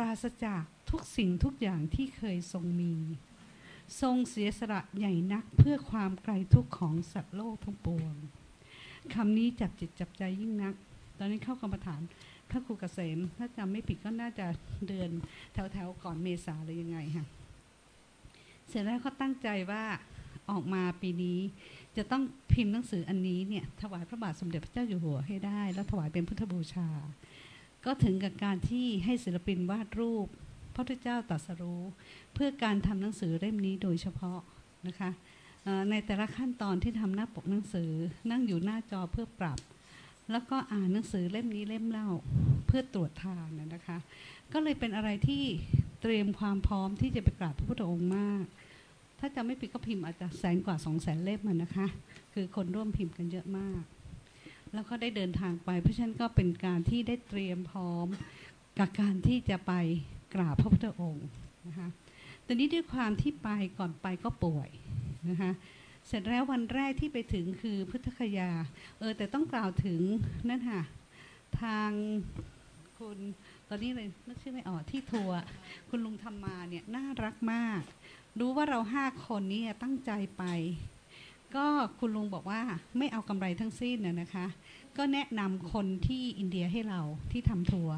ราศจากทุกสิ่งทุกอย่างที่เคยทรงมี ทรงเสียสละใหญ่นักเพื่อความไกลทุกข์ของสัตว์โลกทั้งปวงคำนี้จับจิตจับใจยิ่งนัก ตอนนี้เข้ากรรมฐานพระครูเกษม ถ้าจำไม่ผิดก็น่าจะเดือนแถวๆก่อนเมษาเลยยังไงค่ะ เสร็จแล้วเขาตั้งใจว่าออกมาปีนี้จะต้องพิมพ์หนังสืออันนี้เนี่ยถวายพระบาทสมเด็จพระเจ้าอยู่หัวให้ได้ แล้วถวายเป็นพุทธบูชา ก็ถึงกับการที่ให้ศิลปินวาดรูป พระพุทธเจ้าตรัสรู้ เพื่อการทำหนังสือเล่มนี้โดยเฉพาะนะคะในแต่ละขั้นตอนที่ทำหน้าปกหนังสือนั่งอยู่หน้าจอเพื่อปรับ แล้วก็อ่านหนังสือเล่มนี้เล่มเล่าเพื่อตรวจทานนะคะ ก็เลยเป็นอะไรที่เตรียมความพร้อมที่จะไปกราบพระพุทธองค์มาก ถ้าจะไม่ผิดก็พิมพ์อาจจะแสนกว่าสองแสนเล่มนะคะ คือคนร่วมพิมพ์กันเยอะมาก แล้วก็ได้เดินทางไป เพราะฉะนั้นก็เป็นการที่ได้เตรียมพร้อมกับการที่จะไปกราบพระพุทธองค์นะคะตอนนี้ด้วยความที่ไปก่อนไปก็ป่วยนะคะเสร็จแล้ววันแรกที่ไปถึงคือพุทธคยา เออแต่ต้องกล่าวถึงนั่นค่ะทางคุณตอนนี้เลยนึกชื่อไม่ออกที่ทัวร์คุณลุงธรรมาเนี่ยน่ารักมาก รู้ว่าเราห้าคนนี้ตั้งใจไป ก็คุณลุงบอกว่าไม่เอากำไรทั้งสิ้นนะคะ ก็แนะนำคนที่อินเดียให้เราที่ทำทัวร์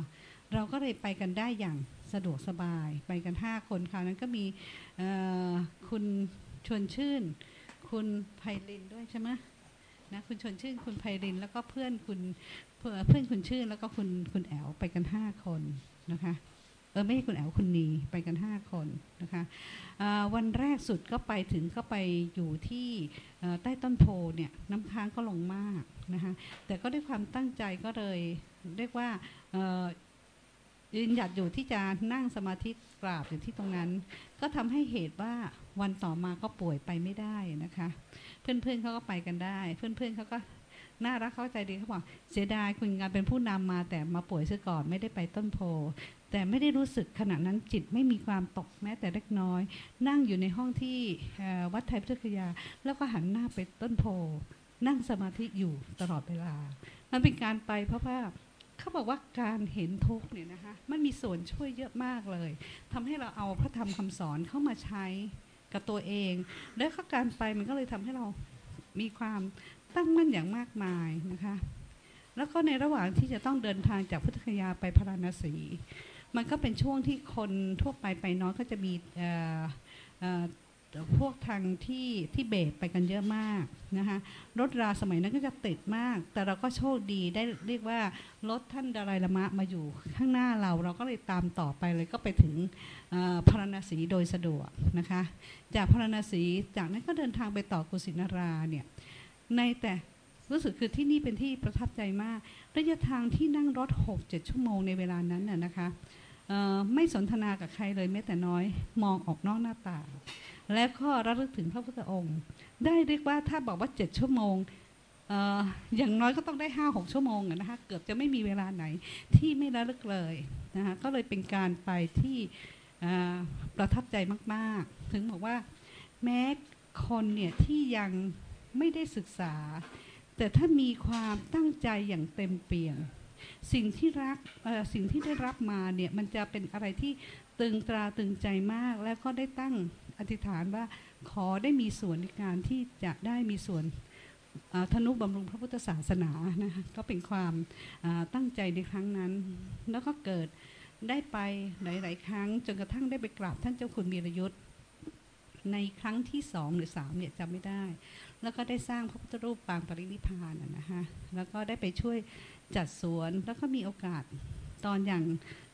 เราก็เลยไปกันได้อย่างสะดวกสบายไปกันห้าคนคราวนั้นก็มีคุณชวนชื่น คุณไพรินด้วยใช่ไหมนะคุณชวนชื่นคุณไพรินแล้วก็เพื่อนคุณเพื่อนคุณชื่นแล้วก็คุณคุณแอลไปกันห้าคนนะคะ เออไม่ใช่คุณแอลคุณนีไปกันห้าคนนะคะวันแรกสุดก็ไปถึงก็ไปอยู่ที่ใต้ต้นโพเนี่ยน้ำค้างก็ลงมากนะคะแต่ก็ด้วยความตั้งใจก็เลยเรียกว่ายืนหยัดอยู่ที่จะนั่งสมาธิกราบอยู่ที่ตรงนั้น ก็ทำให้เหตุว่าวันต่อมาก็ป่วยไปไม่ได้นะคะ เพื่อนๆเขาก็ไปกันได้ เพื่อนๆเขาก็น่ารักเข้าใจดีเขาบอกเสียดายคุณงานเป็นผู้นำมาแต่มาป่วยซะก่อนไม่ได้ไปต้นโพ แต่ไม่ได้รู้สึกขณะนั้นจิตไม่มีความตกแม้แต่เล็กน้อย นั่งอยู่ในห้องที่วัดไทยพุทธคยา แล้วก็หันหน้าไปต้นโพนั่งสมาธิอยู่ตลอดเวลา มันเป็นการไปเพราะว่าเขาบอกว่าการเห็นทุกเนี่ยนะคะมันมีส่วนช่วยเยอะมากเลยทำให้เราเอาพระธรรมคำสอนเข้ามาใช้กับตัวเอง แล้วก็การไปมันก็เลยทำให้เรามีความตั้งมั่นอย่างมากมายนะคะ แล้วก็ในระหว่างที่จะต้องเดินทางจากพุทธคยาไปพาราณสี มันก็เป็นช่วงที่คนทั่วไปไปน้อยก็จะมีพวกทางที่ที่เบสไปกันเยอะมากนะคะรถราสมัยนั้นก็จะติดมาก แต่เราก็โชคดีได้เรียกว่ารถท่านดารายละมะมาอยู่ข้างหน้าเราเราก็เลยตามต่อไปเลยก็ไปถึงพารณสีโดยสะดวกนะคะ จากพารณสีจากนั้นก็เดินทางไปต่อกุสินาราเนี่ยในแต่รู้สึกคือที่นี่เป็นที่ประทับใจมาก ระยะทางที่นั่งรถ 6-7 ชั่วโมงในเวลานั้นน่ะนะคะ ไม่สนทนากับใครเลยแม้แต่น้อย มองออกนอกหน้าต่าง และก็ระลึกถึงพระพุทธองค์ ได้เรียกว่าถ้าบอกว่าเจ็ดชั่วโมงอย่างน้อยก็ต้องได้ห้าหกชั่วโมงนะคะเกือบจะไม่มีเวลาไหนที่ไม่ระลึกเลยนะคะก็เลยเป็นการไปที่ประทับใจมากๆ ถึงบอกว่าแม้คนเนี่ยที่ยังไม่ได้ศึกษา แต่ถ้ามีความตั้งใจอย่างเต็มเปี่ยม สิ่งที่รักสิ่งที่ได้รับมาเนี่ยมันจะเป็นอะไรที่ตึงตราตึงใจมาก แล้วก็ได้ตั้งอธิษฐานว่าขอได้มีส่วนในการที่จะได้มีส่วนธนุบำรุงพระพุทธศาสนานะคะก็เป็นความตั้งใจในครั้งนั้น แล้วก็เกิดได้ไปหลาย ๆ ครั้ง จนกระทั่งได้ไปกราบท่านเจ้าคุณมีรยุทธ์ในครั้งที่สองหรือสามเนี่ยจำไม่ได้ แล้วก็ได้สร้างพระพุทธรูปปางปรินิพานนะคะแล้วก็ได้ไปช่วย จัดสวนแล้วก็มีโอกาสตอนอย่าง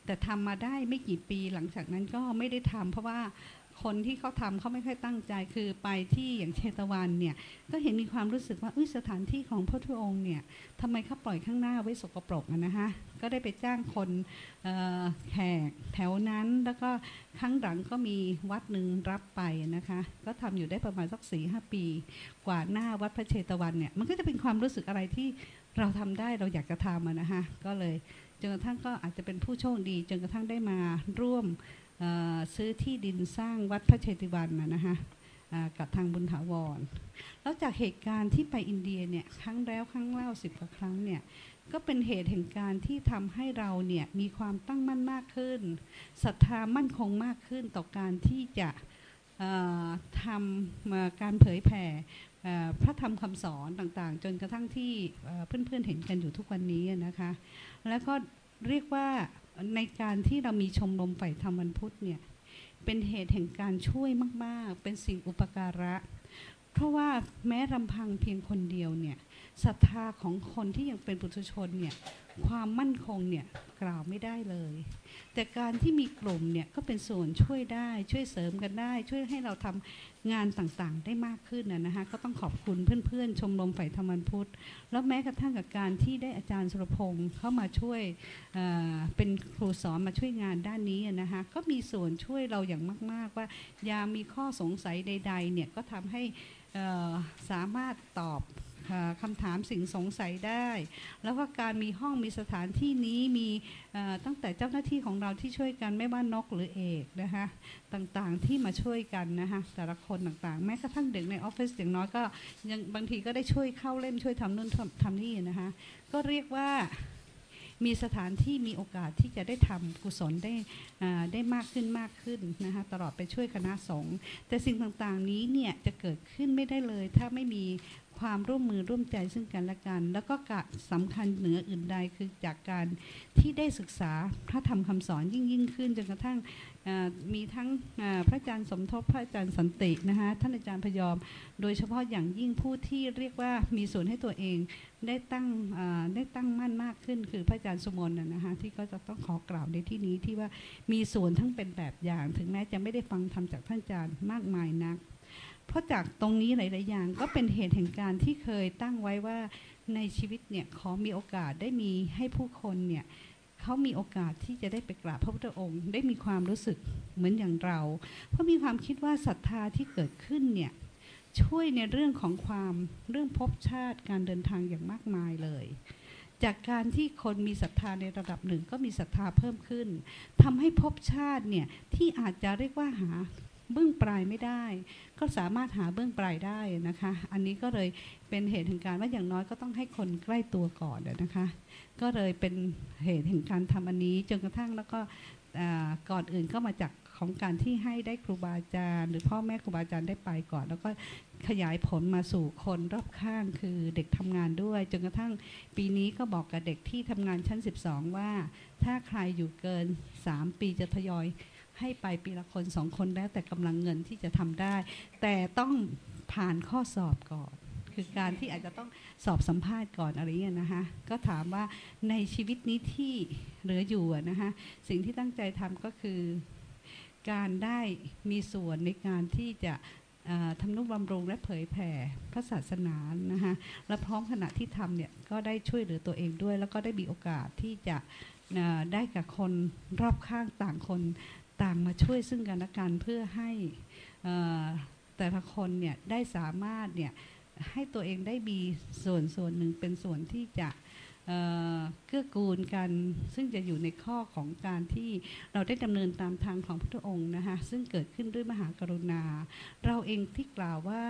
แต่ทำมาได้ไม่กี่ปีหลังจากนั้นก็ไม่ได้ทำเพราะว่า คนที่เขาทำเขาไม่ค่อยตั้งใจคือไปที่อย่างเชตวันเนี่ย ก็เห็นมีความรู้สึกว่าสถานที่ของพระทุองค์เนี่ยทำไมเขาปล่อยข้างหน้าไว้สกปรกนะคะก็ได้ไปจ้างคนแขกแถวนั้นแล้วก็ครั้งหลังก็มีวัดหนึ่งรับไปนะคะ ก็ทำอยู่ได้ประมาณสักสี่ห้าปี กว่าหน้าวัดพระเชตวันเนี่ย มันก็จะเป็นความรู้สึกอะไรที่เราทำได้เราอยากจะทำนะคะก็เลยจนกระทั่งก็อาจจะเป็นผู้โชคดี จนกระทั่งได้มาร่วม ซื้อที่ดินสร้างวัดพระเชติวันนะคะกับทางบุญถาวร แล้วจากเหตุการณ์ที่ไปอินเดียเนี่ยครั้งแล้วครั้งเล่าสิบกว่าครั้งเนี่ยก็เป็นเหตุแห่งการที่ทำให้เราเนี่ยมีความตั้งมั่นมากขึ้นศรัทธามั่นคงมากขึ้นต่อการที่จะทำมาการเผยแผ่พระธรรมคำสอนต่างๆ จนกระทั่งที่เอ่อเพื่อนๆเห็นกันอยู่ทุกวันนี้นะคะ แล้วก็เรียกว่า ในการที่เรามีชมรมฝ่ายธรรมวันพุธเนี่ยเป็นเหตุแห่งการช่วยมาก ๆ เป็นสิ่งอุปการะ เพราะว่าแม้ลำพังเพียงคนเดียวเนี่ยศรัทธาของคนที่ยังเป็นปุถุชนเนี่ยความมั่นคงเนี่ยกล่าวไม่ได้เลย แต่การที่มีกลุ่มเนี่ยก็เป็นส่วนช่วยได้ช่วยเสริมกันได้ ช่วยให้เราทำ งานต่างๆ ได้มากขึ้นนะฮะคะก็ต้องขอบคุณเพื่อนๆ ชมรมฝ่ายธรรมนพุทธ แล้วแม้กระทั่งกับการที่ได้อาจารย์สุรพงศ์เข้ามาช่วยเเป็นครูสอนมาช่วยงานด้านนี้นะคะก็มีส่วนช่วยเราอย่างมาก ๆ ว่ายามีข้อสงสัยใดๆเนี่ยก็ทำให้สามารถตอบ คำถามสิ่งสงสัยได้ แล้วก็การมีห้องมีสถานที่นี้มีตั้งแต่เจ้าหน้าที่ของเราที่ช่วยกันไม่ว่านกหรือเอกนะคะต่างๆที่มาช่วยกันนะคะแต่ละคนต่างๆ แม้กระทั่งเด็กในออฟฟิศอย่างน้อยก็ยังบางทีก็ได้ช่วยเข้าเล่นช่วยทำนู่นทำนี่นะคะก็เรียกว่ามีสถานที่มีโอกาสที่จะได้ทำกุศลได้ได้มากขึ้นมากขึ้นนะคะตลอดไปช่วยคณะสงฆ์แต่สิ่งต่างๆนี้เนี่ยจะเกิดขึ้นไม่ได้เลย ถ้าไม่มี ความร่วมมือร่วมใจซึ่งกันและกัน แล้วก็กะสำคัญเหนืออื่นใดคือจากการที่ได้ศึกษาพระธรรมคำสอนยิ่งยิ่งขึ้นจนกระทั่งมีทั้งพระอาจารย์สมทบพระอาจารย์สันตินะคะท่านอาจารย์พยอม โดยเฉพาะอย่างยิ่งผู้ที่เรียกว่ามีส่วนให้ตัวเองได้ตั้งได้ตั้งมั่นมากขึ้น คือพระอาจารย์สุมนนะนะคะที่ก็จะต้องขอกล่าวในที่นี้ที่ว่ามีส่วนทั้งเป็นแบบอย่าง ถึงแม้จะไม่ได้ฟังธรรมจากท่านอาจารย์มากมายนัก เพราะจากตรงนี้หลาย ๆ อย่าง ก็เป็นเหตุแห่งการที่เคยตั้งไว้ว่าในชีวิตเนี่ยขอมีโอกาสได้มีให้ผู้คนเนี่ยเขามีโอกาสที่จะได้ไปกราบพระพุทธองค์ ได้มีความรู้สึกเหมือนอย่างเรา เพราะมีความคิดว่าศรัทธาที่เกิดขึ้นเนี่ยช่วยในเรื่องของความเรื่องภพชาติการเดินทางอย่างมากมายเลย จากการที่คนมีศรัทธาในระดับหนึ่งก็มีศรัทธาเพิ่มขึ้นทำให้ภพชาติเนี่ยที่อาจจะเรียกว่าหา เบื้องปลายไม่ได้ ก็สามารถหาเบื้องปลายได้นะคะ อันนี้ก็เลยเป็นเหตุแห่งการว่าอย่างน้อยก็ต้องให้คนใกล้ตัวก่อนนะคะ ก็เลยเป็นเหตุแห่งการทำอันนี้จนกระทั่งแล้วก็ก่อนอื่นก็มาจากของการที่ให้ได้ครูบาอาจารย์ หรือพ่อแม่ครูบาอาจารย์ได้ไปก่อน แล้วก็ขยายผลมาสู่คนรอบข้างคือเด็กทำงานด้วย จนกระทั่งปีนี้ก็บอกกับเด็กที่ทำงานชั้น 12 ว่า ถ้าใครอยู่เกิน 3 ปีจะทยอย ให้ไปปีละคนสองคนแล้วแต่กำลังเงินที่จะทำได้ แต่ต้องผ่านข้อสอบก่อน คือการที่อาจจะต้องสอบสัมภาษณ์ก่อนอะไรเงี้ยนะคะก็ถามว่าในชีวิตนี้ที่เหลืออยู่นะคะสิ่งที่ตั้งใจทำก็คือ การได้มีส่วนในการที่จะทำนุบำรุงและเผยแผ่พระศาสนานะคะและพร้อมขณะที่ทำเนี่ยก็ได้ช่วยเหลือตัวเองด้วย แล้วก็ได้มีโอกาสที่จะได้กับคนรอบข้างต่างคน ต่างมาช่วยซึ่งกันและกันเพื่อให้แต่ละคนเนี่ยได้สามารถเนี่ยให้ตัวเองได้มีส่วนส่วนหนึ่งเป็นส่วนที่จะเอ่อเกื้อกูลกัน ซึ่งจะอยู่ในข้อของการที่เราได้ดำเนินตามทางของพระพุทธองค์นะคะซึ่งเกิดขึ้นด้วยมหากรุณา เราเองที่กล่าวว่า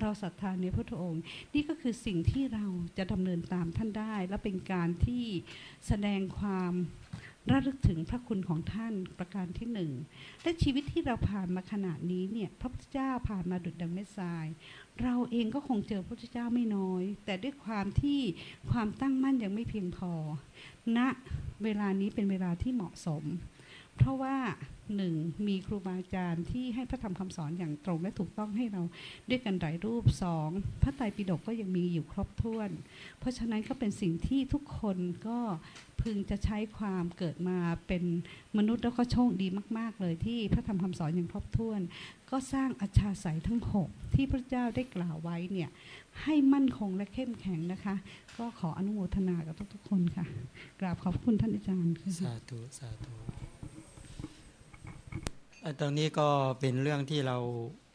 เราศรัทธาในพระพุทธองค์ นี่ก็คือสิ่งที่เราจะดำเนินตามท่านได้ และเป็นการที่แสดงความ ระลึกถึงพระคุณของท่านประการที่หนึ่งและชีวิตที่เราผ่านมาขนาดนี้เนี่ยพระพุทธเจ้าผ่านมาดุจดังเม็ดทราย เราเองก็คงเจอพระพุทธเจ้าไม่น้อย แต่ด้วยความที่ความตั้งมั่นยังไม่เพียงพอณเวลานี้เป็นเวลาที่เหมาะสม เพราะว่าหนึ่งมีครูบาอาจารย์ที่ให้พระธรรมคำสอนอย่างตรงและถูกต้องให้เราด้วยกันหลายรูปสองพระไตรปิฎกก็ยังมีอยู่ครบถ้วน เพราะฉะนั้นก็เป็นสิ่งที่ทุกคนก็พึงจะใช้ความเกิดมาเป็นมนุษย์แล้วก็โชคดีมาก ๆ เลยที่พระธรรมคำสอนอย่างครบถ้วน ก็สร้างอัจฉาสัยทั้งหกที่พระเจ้าได้กล่าวไว้เนี่ยให้มั่นคงและเข้มแข็งนะคะ ก็ขออนุโมทนากับทุกๆคนค่ะ กราบขอบคุณท่านอาจารย์ค่ะสาธุสาธุ ตรงนี้ก็เป็นเรื่องที่เรา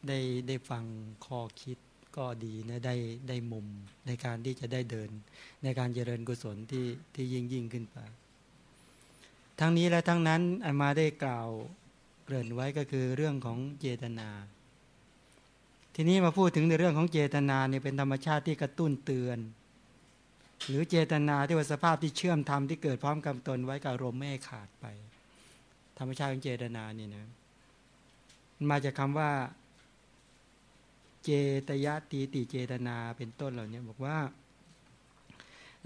ได้ได้ฟังข้อคิดก็ดีนะได้ได้มุมในการที่จะได้เดิน ในการเจริญกุศลที่ที่ยิ่งยิ่งขึ้นไป ทั้งนี้และทั้งนั้นอามาได้กล่าวเกริ่นไว้ก็คือเรื่องของเจตนา ทีนี้มาพูดถึงในเรื่องของเจตนาเนี่ยเป็นธรรมชาติที่กระตุ้นเตือน หรือเจตนาที่ว่าสภาพที่เชื่อมธรรมที่เกิดพร้อมกับตนไว้กับรมไม่ขาดไป ธรรมชาติของเจตนาเนี่ยนะ มาจากคำว่า เจตยตีติเจตนาเป็นต้นเหล่านี้บอกว่า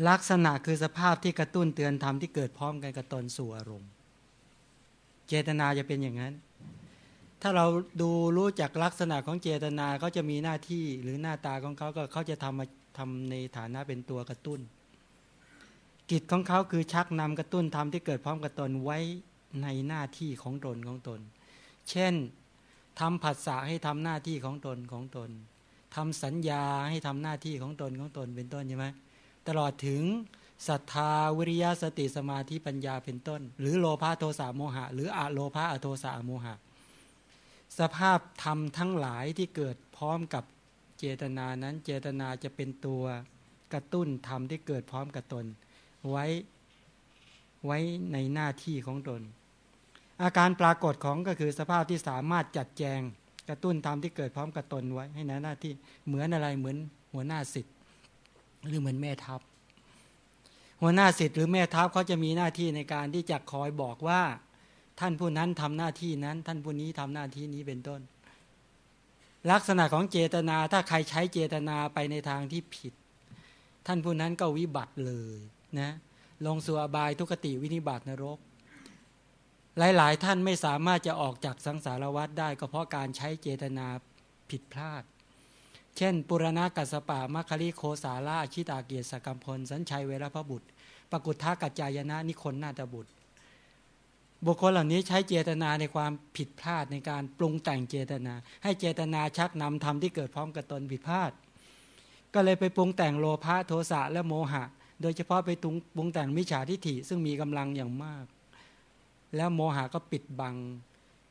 ลักษณะคือสภาพที่กระตุ้นเตือนธรรมที่เกิดพร้อมกันกับตนสู่อารมณ์ เจตนาจะเป็นอย่างนั้น ถ้าเราดูรู้จักลักษณะของเจตนาเขาจะมีหน้าที่หรือหน้าตาของเขาก็เขาจะทำมาทำในฐานะเป็นตัวกระตุ้น กิจของเขาคือชักนำกระตุ้นทำที่เกิดพร้อมกับตนไว้ในหน้าที่ของตนของตน เช่น ทำผัสสะให้ทำหน้าที่ของตนของตนทำสัญญาให้ทำหน้าที่ของตนของตนเป็นต้นใช่ไหมตลอดถึงศรัทธาวิริยะสติสมาธิปัญญาเป็นต้น หรือโลภะโทสะโมหะ หรืออะโลภะอโทสะโมหะ สภาพธรรมทั้งหลายที่เกิดพร้อมกับเจตนานั้นเจตนาจะเป็นตัวกระตุ้นธรรมที่เกิดพร้อมกับตน ไว้ไว้ในหน้าที่ของตน อาการปรากฏของก็คือสภาพที่สามารถจัดแจงกระตุ้นธรรมที่เกิดพร้อมกับตนไว้ ให้ในหน้าที่เหมือนอะไรเหมือนหัวหน้าสิทธิ์หรือเหมือนแม่ทัพ หัวหน้าสิทธิ์หรือแม่ทัพเขาจะมีหน้าที่ในการที่จะคอยบอกว่า ท่านผู้นั้นทำหน้าที่นั้น ท่านผู้นี้ทำหน้าที่นี้เป็นต้น ลักษณะของเจตนาถ้าใครใช้เจตนาไปในทางที่ผิด ท่านผู้นั้นก็วิบัติเลยนะลงสู่อบายทุกติวินิบัตินรก หลายๆ ท่านไม่สามารถจะออกจากสังสารวัฏได้ ก็เพราะการใช้เจตนาผิดพลาด เช่น ปุรณะกัสปะมัคคลิโคสาราชิตาเกียรติสกรรมพล สัญชัยเวรพบุตรปกุทธากัจจายนะนิคนนาตบุตร บุคคลเหล่านี้ใช้เจตนาในความผิดพลาดในการปรุงแต่งเจตนา ให้เจตนาชักนำธรรมที่เกิดพร้อมกับตนผิดพลาด ก็เลยไปปรุงแต่งโลภะโทสะและโมหะ โดยเฉพาะไปปรุงแต่งมิจฉาทิฏฐิซึ่งมีกำลังอย่างมาก แล้วโมหะก็ปิดบัง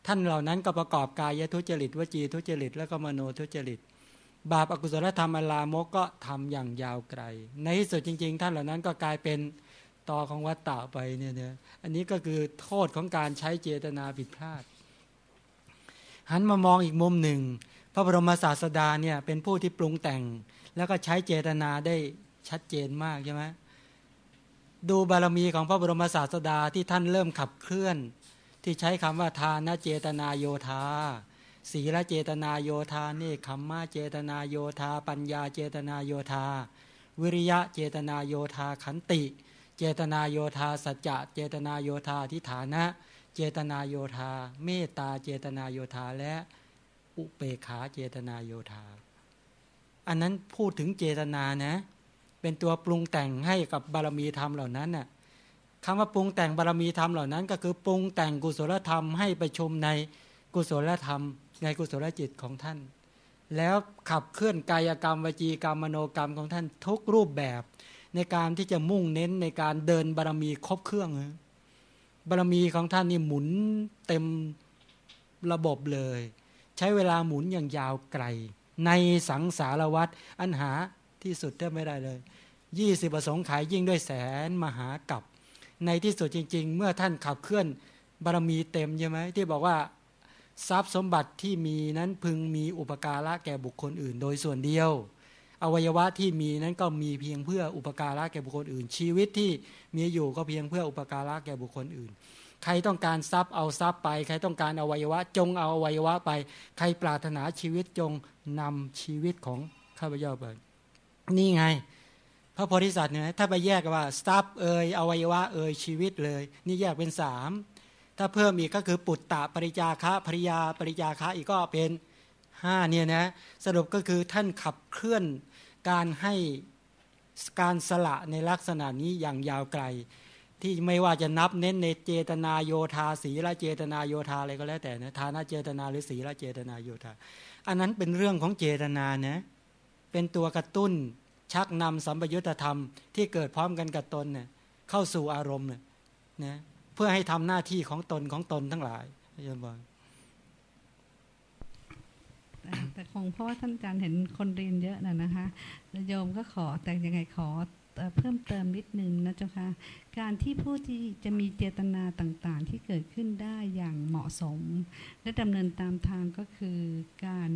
ท่านเหล่านั้นก็ประกอบกายทุจริตวจีทุจริต แล้วก็มโนทุจริต บาปอกุศลธรรมอลามกก็ทำอย่างยาวไกล ในที่สุดจริง ๆ ท่านเหล่านั้นก็กลายเป็นต่อของวัตตะไปเนี่ยเนี่ยอันนี้ก็คือโทษของการใช้เจตนาผิดพลาด หันมามองอีกมุมหนึ่ง พระบรมศาสดาเนี่ยเป็นผู้ที่ปรุงแต่ง แล้วก็ใช้เจตนาได้ชัดเจนมากใช่ไหม ดูบารมีของพระบรมศาสดาที่ท่านเริ่มขับเคลื่อน ที่ใช้คำว่าทานเจตนาโยธาศีลเจตนาโยธาเนคขมมะเจตนาโยธา ปัญญาเจตนาโยธา วิริยะเจตนาโยธาขันติ เจตนาโยธาสัจจะเจตนาโยธาทิฐานะ เจตนาโยธา เมตตาเจตนาโยธาและอุเปขาเจตนาโยธา อันนั้นพูดถึงเจตนานะ เป็นตัวปรุงแต่งให้กับบารมีธรรมเหล่านั้นน่ะคำว่าปรุงแต่งบารมีธรรมเหล่านั้น ก็คือปรุงแต่งกุศลธรรมให้ไปชมในกุศลธรรม ในกุศลจิตของท่าน แล้วขับเคลื่อนกายกรรมวจีกรรมมโนกรรมของท่านทุกรูปแบบ ในการที่จะมุ่งเน้นในการเดินบารมีครบเครื่องบารมีของท่านนี่หมุนเต็มระบบเลย ใช้เวลาหมุนอย่างยาวไกล ในสังสารวัตรอันหา ที่สุดแทบไม่ได้เลยยี่สิบประสงค์ขายยิ่งด้วยแสนมหากับ ในที่สุดจริง ๆ เมื่อท่านขับเคลื่อนบารมีเต็มใช่ไหมที่บอกว่าทรัพย์สมบัติที่มีนั้นพึงมีอุปการะแก่บุคคลอื่น โดยส่วนเดียว อวัยวะที่มีนั้นก็มีเพียงเพื่ออุปการะแก่บุคคลอื่น ชีวิตที่มีอยู่ก็เพียงเพื่ออุปการะแก่บุคคลอื่น ใครต้องการทรัพย์เอาทรัพย์ไป ใครต้องการอวัยวะ จงเอาอวัยวะไป ใครปรารถนาชีวิตจงนำชีวิตของข้าพเจ้าไป นี่ไง พระโพธิสัตว์เนี่ยถ้าไปแยกว่าทรัพย์เอ่ยอวัยวะเอ่ยชีวิตเลย นี่แยกเป็นสามถ้าเพิ่มอีกก็คือปุตตะปริจาคะภริยาปริจาคะอีกก็เป็นห้าเนี่ยนะสรุปก็คือท่านขับเคลื่อนการให้การสละในลักษณะนี้อย่างยาวไกล ที่ไม่ว่าจะนับเน้นในเจตนาโยธาสีละเจตนาโยธาอะไรก็แล้วแต่นะฐานะเจตนาหรือสีละเจตนาโยธา อันนั้นเป็นเรื่องของเจตนานะเป็นตัวกระตุ้น ชักนำสัมปยุตธรรมที่เกิดพร้อมกันกับตนเนี่ยเข้าสู่อารมณ์เนี่ยนะเพื่อให้ทำหน้าที่ของตนของตนทั้งหลายโยมบอกแต่แต่คงเพราะว่าท่านอาจารย์เห็นคนเรียนเยอะนะนะคะโยมก็ขอแต่ยังไงขอเอ่อเพิ่มเติมนิดนึงนะเจ้าค่ะการที่ผู้ที่จะมีเจตนาต่างๆ ที่เกิดขึ้นได้อย่างเหมาะสม และดำเนินตามทางก็คือการ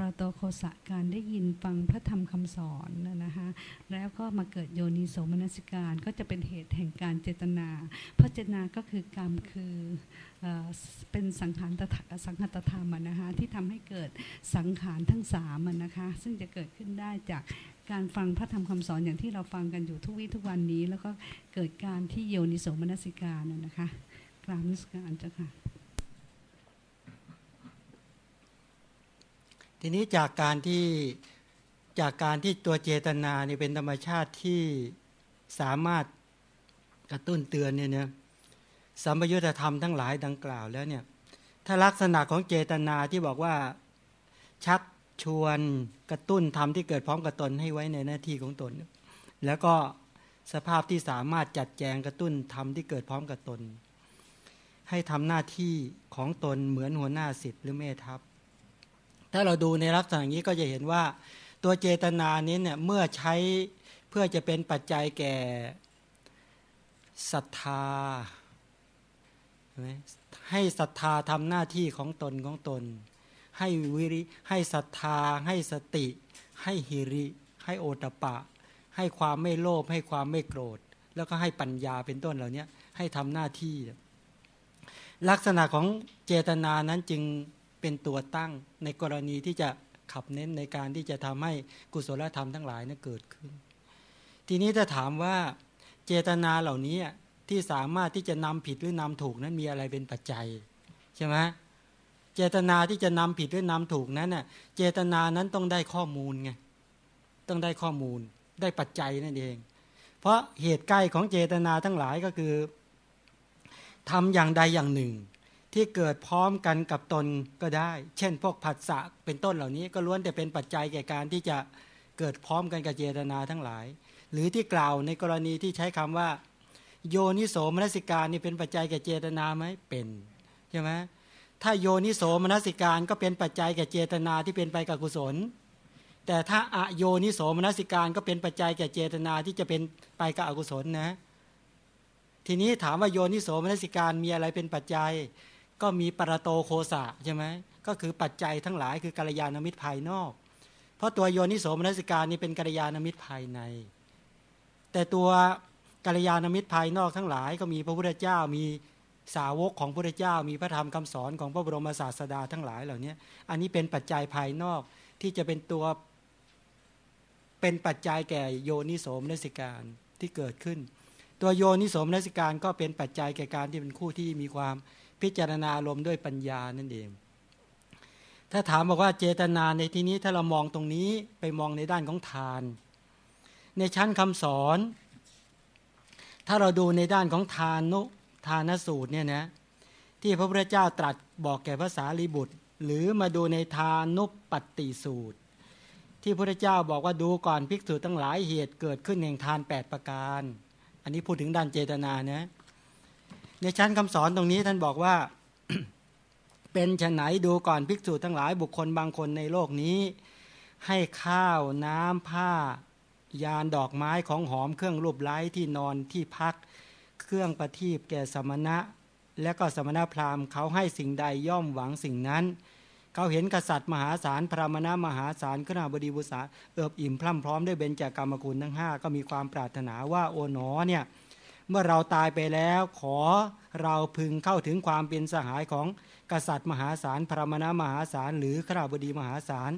ปรโตโคสะการได้ยินฟังพระธรรมคำสอนนะคะแล้วก็มาเกิดโยนิโสมนสิการก็จะเป็นเหตุแห่งการเจตนา เพราะเจตนาก็คือกรรมคือเอเป็นสังขารตถสังขตธรรมนะคะที่ทำให้เกิดสังขารทั้งสามนะคะซึ่งจะเกิดขึ้นได้จากการฟังพระธรรมคำสอนอย่างที่เราฟังกันอยู่ทุกวี่ทุกวันนี้ แล้วก็เกิดการที่โยนิโสมนสิการนะนะคะกราบนมัสการเจ้าค่ะ ทีนี้จากการที่จากการที่ตัวเจตนาเนี่ยเป็นธรรมชาติที่สามารถกระตุ้นเตือนเนี่ยนะสัมปยุตธธรรมทั้งหลายดังกล่าวแล้วเนี่ยถ้าลักษณะของเจตนาที่บอกว่าชักชวนกระตุ้นธรรมที่เกิดพร้อมกับตนให้ไว้ในหน้าที่ของตน แล้วก็สภาพที่สามารถจัดแจงกระตุ้นธรรมที่เกิดพร้อมกับตน ให้ทำหน้าที่ของตนเหมือนหัวหน้าสิทธิ์หรือเมทัพ ถ้าเราดูในลักษณะอย่างนี้ก็จะเห็นว่าตัวเจตนานี้เนี่ยเมื่อใช้เพื่อจะเป็นปัจจัยแก่ศรัทธาเห็นไหมให้ศรัทธาทำหน้าที่ของตนของตน ให้วิริให้ศรัทธา ให้สติ ให้หิริ ให้โอตปะ ให้ความไม่โลภให้ความไม่โกรธ แล้วก็ให้ปัญญาเป็นต้นเหล่านี้ให้ทำหน้าที่ ลักษณะของเจตนานั้นจึง เป็นตัวตั้งในกรณีที่จะขับเน้นในการที่จะทำให้กุศลธรรมทั้งหลายนั้นเกิดขึ้น ทีนี้ถ้าถามว่าเจตนาเหล่านี้ที่สามารถที่จะนำผิดหรือนำถูกนั้นมีอะไรเป็นปัจจัยใช่ไหมเจตนาที่จะนำผิดหรือนำถูกนั้นน่ะเจตนานั้นต้องได้ข้อมูลไงต้องได้ข้อมูล ได้ปัจจัยนั่นเอง เพราะเหตุใกล้ของเจตนาทั้งหลายก็คือทำอย่างใดอย่างหนึ่ง ที่เกิดพร้อมกันกับตนก็ได้ เช่น พวกผัสสะเป็นต้นเหล่านี้ก็ล้วนแต่เป็นปัจจัยแก่การที่จะเกิดพร้อมกันกับเจตนาทั้งหลาย หรือที่กล่าวในกรณีที่ใช้คำว่า โยนิโสมนสิการนี่เป็นปัจจัยแก่เจตนาไหมเป็นใช่ไหมถ้าโยนิโสมนสิการก็เป็นปัจจัยแก่เจตนาที่เป็นไปกับกุศล แต่ถ้าอโยนิโสมนสิการก็เป็นปัจจัยแก่เจตนาที่จะเป็นไปกับอกุศลนะ ทีนี้ถามว่าโยนิโสมนสิการมีอะไรเป็นปัจจัย ก็มีปรโตโคสะใช่ไหมก็คือปัจจัยทั้งหลายคือกัลยาณมิตรภายนอก เพราะตัวโยนิโสมนัสิการนี่เป็นกัลยาณมิตรภายใน แต่ตัวกัลยาณมิตรภายนอกทั้งหลาย ก็มีพระพุทธเจ้ามีสาวกของพระพุทธเจ้า มีพระธรรมคำสอนของพระบรมศาสดาทั้งหลายเหล่านี้อันนี้เป็นปัจจัยภายนอกที่จะเป็นตัวเป็นปัจจัยแก่โยนิโสมนสิการที่เกิดขึ้น ตัวโยนิโสมนสิการก็เป็นปัจจัยแก่การที่เป็นคู่ที่มีความ พิจารณาลมด้วยปัญญานั่นเอง ถ้าถามบอกว่าเจตนาในที่นี้ถ้าเรามองตรงนี้ไปมองในด้านของทาน ในชั้นคำสอน ถ้าเราดูในด้านของทานนุทานสูตรเนี่ยนะที่พระพุทธเจ้าตรัสบอกแก่ภาษาลีบุตร หรือมาดูในทานุปปัตติสูตร ที่พระพุทธเจ้าบอกว่าดูก่อนภิกษุทั้งหลายเหตุเกิดขึ้นแห่งทาน 8 ประการ อันนี้พูดถึงด้านเจตนานะ ในชั้นคำสอนตรงนี้ท่านบอกว่า เป็นฉไหนดูก่อนภิกษุทั้งหลายบุคคลบางคนในโลกนี้ ให้ข้าวน้ำผ้ายานดอกไม้ของหอมเครื่องรูปไล้ที่นอนที่พัก เครื่องประทีปแก่สมณะ และก็สมณพราหมณ์เขาให้สิ่งใดย่อมหวังสิ่งนั้น เขาเห็นกษัตริย์มหาศาลพระมณะมหาศาลขณาบดีบุษาเอิบอิ่มพร่ำพร้อมด้วยเบญจากรรมคุณทั้งห้าก็มีความปรารถนาว่าโอ๋หนอเนี่ย เมื่อเราตายไปแล้ว ขอเราพึงเข้าถึงความเป็นสหายของกษัตริย์มหาศาลพระมณมหาศาลหรือขณาบดีมหาศาล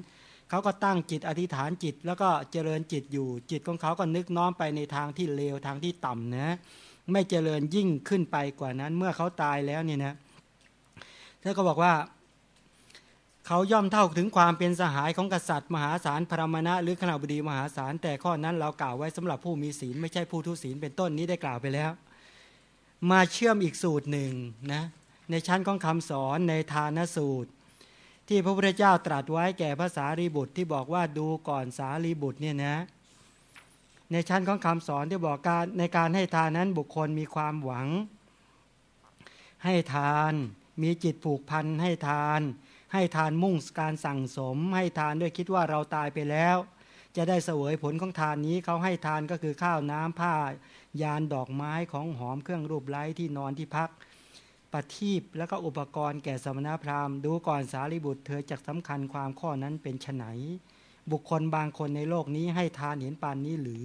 เขาก็ตั้งจิตอธิษฐานจิต แล้วก็เจริญจิตอยู่ จิตของเขาก็นึกน้อมไปในทางที่เลวทางที่ต่ำนะไม่เจริญยิ่งขึ้นไปกว่านั้น เมื่อเขาตายแล้วเนี่ยนะท่านก็บอกว่า เขาย่อมเท่าถึงความเป็นสหายของกษัตริย์ มหาศาลพรมณะหรือขณาบดีมหาศาลแต่ข้อนั้นเรากล่าวไว้สำหรับผู้มีศีลไม่ใช่ผู้ทุศีลเป็นต้นนี้ได้กล่าวไปแล้ว มาเชื่อมอีกสูตรหนึ่งนะในชั้นของคำสอนในทานสูตร ที่พระพุทธเจ้าตรัสไว้แก่ภาษารีบุตรที่บอกว่าดูก่อนสารีบุตรเนี่ยนะในชั้นของคำสอนที่บอกการในการให้ทานนั้นบุคคลมีความหวัง ให้ทาน มีจิตผูกพันให้ทาน ให้ทานมุ่งการสั่งสม ให้ทานด้วยคิดว่าเราตายไปแล้ว จะได้เสวยผลของทานนี้เขาให้ทานก็คือข้าวน้ำผ้า ยานดอกไม้ของหอมเครื่องรูปไล้ที่นอนที่พักปทีปแล้วก็อุปกรณ์แก่สมณพราหมณ์ดูก่อนสารีบุตรเธอจักสำคัญความข้อนั้นเป็นไนบุคคลบางคนในโลกนี้ให้ทานเห็นปานนี้หรือ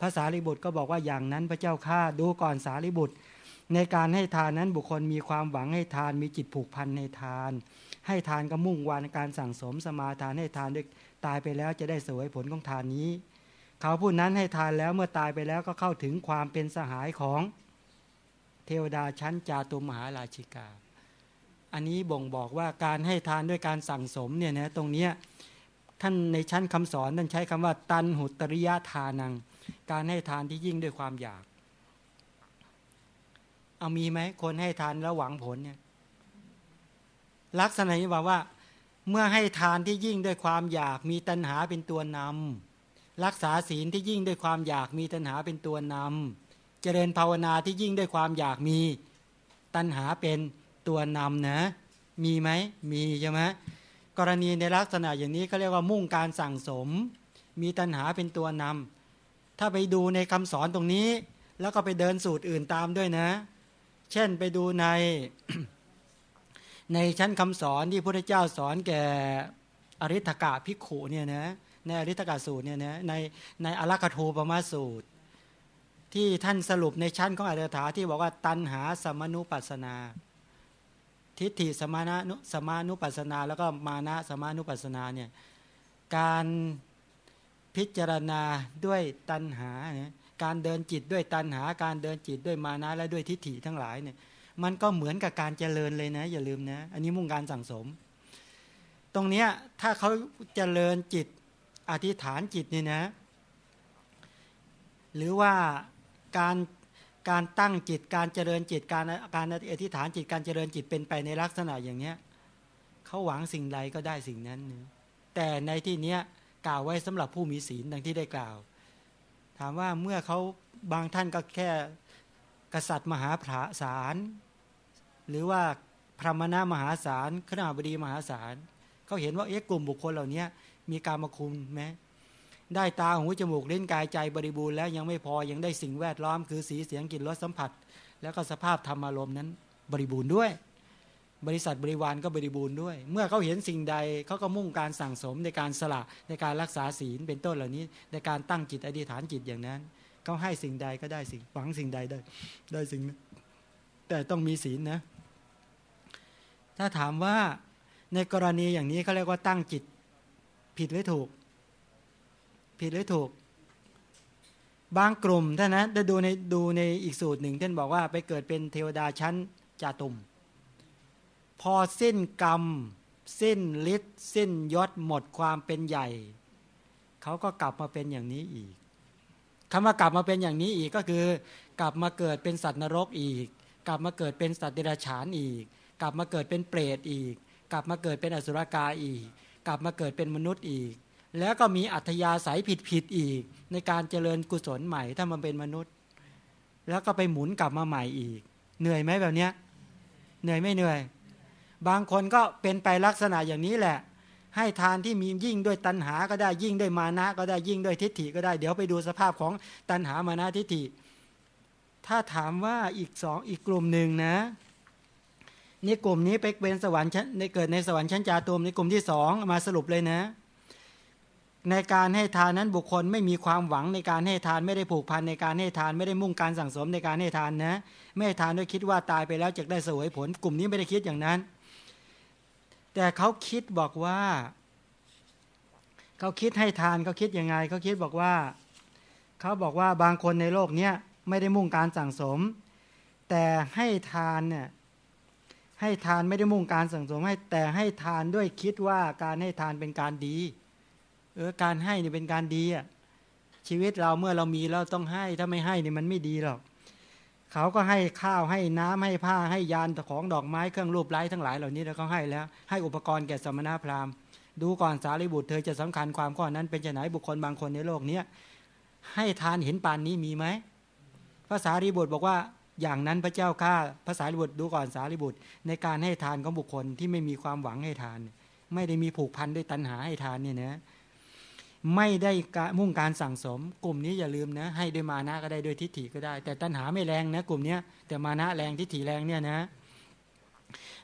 ภาษาลิบุตรก็บอกว่าอย่างนั้นพระเจ้าข้าดูก่อนสารีบุตร ในการให้ทานนั้นบุคคลมีความหวังให้ทานมีจิตผูกพันในทาน ให้ทานก็มุ่งวันการสั่งสมสมาทานให้ทานด้วยตายไปแล้วจะได้สวยผลของทานนี้ เขาผู้นั้นให้ทานแล้วเมื่อตายไปแล้วก็เข้าถึงความเป็นสหายของเทวดาชั้นจาตุมหาราชิกา อันนี้บ่งบอกว่าการให้ทานด้วยการสั่งสมเนี่ยนะตรงเนี้ยท่านในชั้นคำสอนท่านใช้คำว่า ตันหุตริยาทานัง การให้ทานที่ยิ่งด้วยความอยาก เอามีไหมคนให้ทานแล้วหวังผลเนี่ย ลักษณะนี้บอกว่า เมื่อให้ทานที่ยิ่งด้วยความอยากมีตัณหาเป็นตัวนำรักษาศีลที่ยิ่งด้วยความอยากมีตัณหาเป็นตัวนำเจริญภาวนาที่ยิ่งด้วยความอยากมีตัณหาเป็นตัวนำนะ มีไหมมีใช่ไหมกรณีในลักษณะอย่างนี้เขาเรียกว่ามุ่งการสั่งสม มีตัณหาเป็นตัวนำถ้าไปดูในคำสอนตรงนี้ แล้วก็ไปเดินสูตรอื่นตามด้วยนะ เช่นไปดูใน ในชั้นคำสอนที่พระเจ้าสอนแก่อริ t กะพิกขุเนี่ยนะในอริ t กะสูตรเนี่ยนะในในอลัคทูปมาสูตร ที่ท่านสรุปในชั้นของอัตถาที่บอกว่าตัณหาสมนุปัสนา ทิฏฐิสมานุสมานุปัสนา แล้วก็มานะสมานุปัสนาเนี่ยการพิจารณาด้วยตัณหา การเดินจิตด้วยตัณหา การเดินจิตด้วยมานะและด้วยทิฏฐิทั้งหลายเนี่ย มันก็เหมือนกับการเจริญเลยนะ อย่าลืมนะ อันนี้มุ่งการสั่งสม ตรงเนี้ยถ้าเขาเจริญจิตอธิษฐานจิตนี่นะ หรือว่าการการตั้งจิตการเจริญจิตการการอธิษฐานจิตการเจริญจิตเป็นไปในลักษณะอย่างเนี้ยเขาหวังสิ่งใดก็ได้สิ่งนั้นนแต่ในที่เนี้ยกล่าวไว้สำหรับผู้มีศีลดังที่ได้กล่าว ถามว่าเมื่อเขาบางท่านก็แค่กษัตริย์มหาพระสาร หรือว่าพระมณามหาศาลขณาบดีมหาศาลเขาเห็นว่าเอ๊ะกลุ่มบุคคลเหล่านี้มีการมาคุมไหมได้ตาหูจมูกเล่นกายใจบริบูรณ์แล้วยังไม่พอยังได้สิ่งแวดล้อม คือสีเสียงกลิ่นรสสัมผัส แล้วก็สภาพธรรมอารมณ์นั้น บริบูรณ์ด้วย บริษัทบริวารก็บริบูรณ์ด้วย เมื่อเขาเห็นสิ่งใดเขาก็มุ่งการสั่งสมในการสละในการรักษาศีลเป็นต้นเหล่านี้ ในการตั้งจิตอธิษฐานจิตอย่างนั้นเขาให้สิ่งใดก็ได้สิ่งหวังสิ่งใดได้ได้สิ่งนั้น แต่ต้องมีศีลนะ ถ้าถามว่าในกรณีอย่างนี้เขาเรียกว่าตั้งจิต ผิดหรือถูก ผิดหรือถูก บางกลุ่มท่านนะได้ดูในดูในอีกสูตรหนึ่งท่านบอกว่าไปเกิดเป็นเทวดาชั้นจาตุม พอสิ้นกรรม สิ้นฤทธิ์สิ้นยศหมดความเป็นใหญ่ เขาก็กลับมาเป็นอย่างนี้อีกคำว่ากลับมาเป็นอย่างนี้อีกก็คือกลับมาเกิดเป็นสัตว์นรกอีก กลับมาเกิดเป็นสัตว์เดรัจฉานอีก กลับมาเกิดเป็นเปรตอีก กลับมาเกิดเป็นอสุรกายอีก กลับมาเกิดเป็นมนุษย์อีก แล้วก็มีอัธยาศัยผิดๆอีก ในการเจริญกุศลใหม่ถ้ามันเป็นมนุษย์ แล้วก็ไปหมุนกลับมาใหม่อีก เหนื่อยไหมแบบเนี้ยเหนื่อยไม่เหนื่อย บางคนก็เป็นไปลักษณะอย่างนี้แหละ ให้ทานที่มียิ่งด้วยตัณหาก็ได้ยิ่งด้วยมานะก็ได้ยิ่งด้วยทิฏฐิก็ได้ เดี๋ยวไปดูสภาพของตัณหามานะทิฏฐิ ถ้าถามว่าอีกสองอีกกลุ่มหนึ่งนะนี่กลุ่มนี้ไปเป็นสวรรค์ในเกิดในสวรรค์ชั้นจาตุมในกลุ่มที่สองมาสรุปเลยนะ ในการให้ทานนั้นบุคคลไม่มีความหวังในการให้ทานไม่ได้ผูกพันในการให้ทานไม่ได้มุ่งการสั่งสมในการให้ทานนะไม่ให้ทานด้วยคิดว่าตายไปแล้วจะได้สวยผล กลุ่มนี้ไม่ได้คิดอย่างนั้น แต่เขาคิดบอกว่าเขาคิดให้ทานเขาคิดยังไงเขาคิดบอกว่าเขาบอกว่าบางคนในโลกเนี้ย ไม่ได้มุ่งการสั่งสม แต่ให้ทานเนี่ยให้ทานไม่ได้มุ่งการสั่งสมให้แต่ให้ทานด้วยคิดว่าการให้ทานเป็นการดีเออการให้นี่เป็นการดีอะชีวิตเราเมื่อเรามีเราต้องให้ถ้าไม่ให้นี่มันไม่ดีหรอกเขาก็ให้ข้าวให้น้ำให้ผ้าให้ยานของดอกไม้เครื่องรูปไร้ทั้งหลายเหล่านี้แล้วก็ให้แล้ว ให้อุปกรณ์แก่สมณพราหมณ์ ดูก่อนสารีบุตรเธอจะสำคัญความข้อนั้นเป็นจะไหนบุคคลบางคนในโลกเนี้ยให้ทานเห็นปานนี้มีไหม ภาษารีบุตรบอกว่าอย่างนั้นพระเจ้าข้าภาษารีบุตรดูก่อนสารีบุตร ในการให้ทานของบุคคลที่ไม่มีความหวังให้ทาน ไม่ได้มีผูกพันด้วยตัณหาให้ทานเนี่ยนะไม่ได้มุ่งการสั่งสม กลุ่มนี้อย่าลืมนะให้ด้วยมานะก็ได้ด้วยทิฏฐิก็ได้ แต่ตัณหาไม่แรงนะกลุ่มนี้แต่มานะแรงทิฏฐิแรงเนี่ยนะ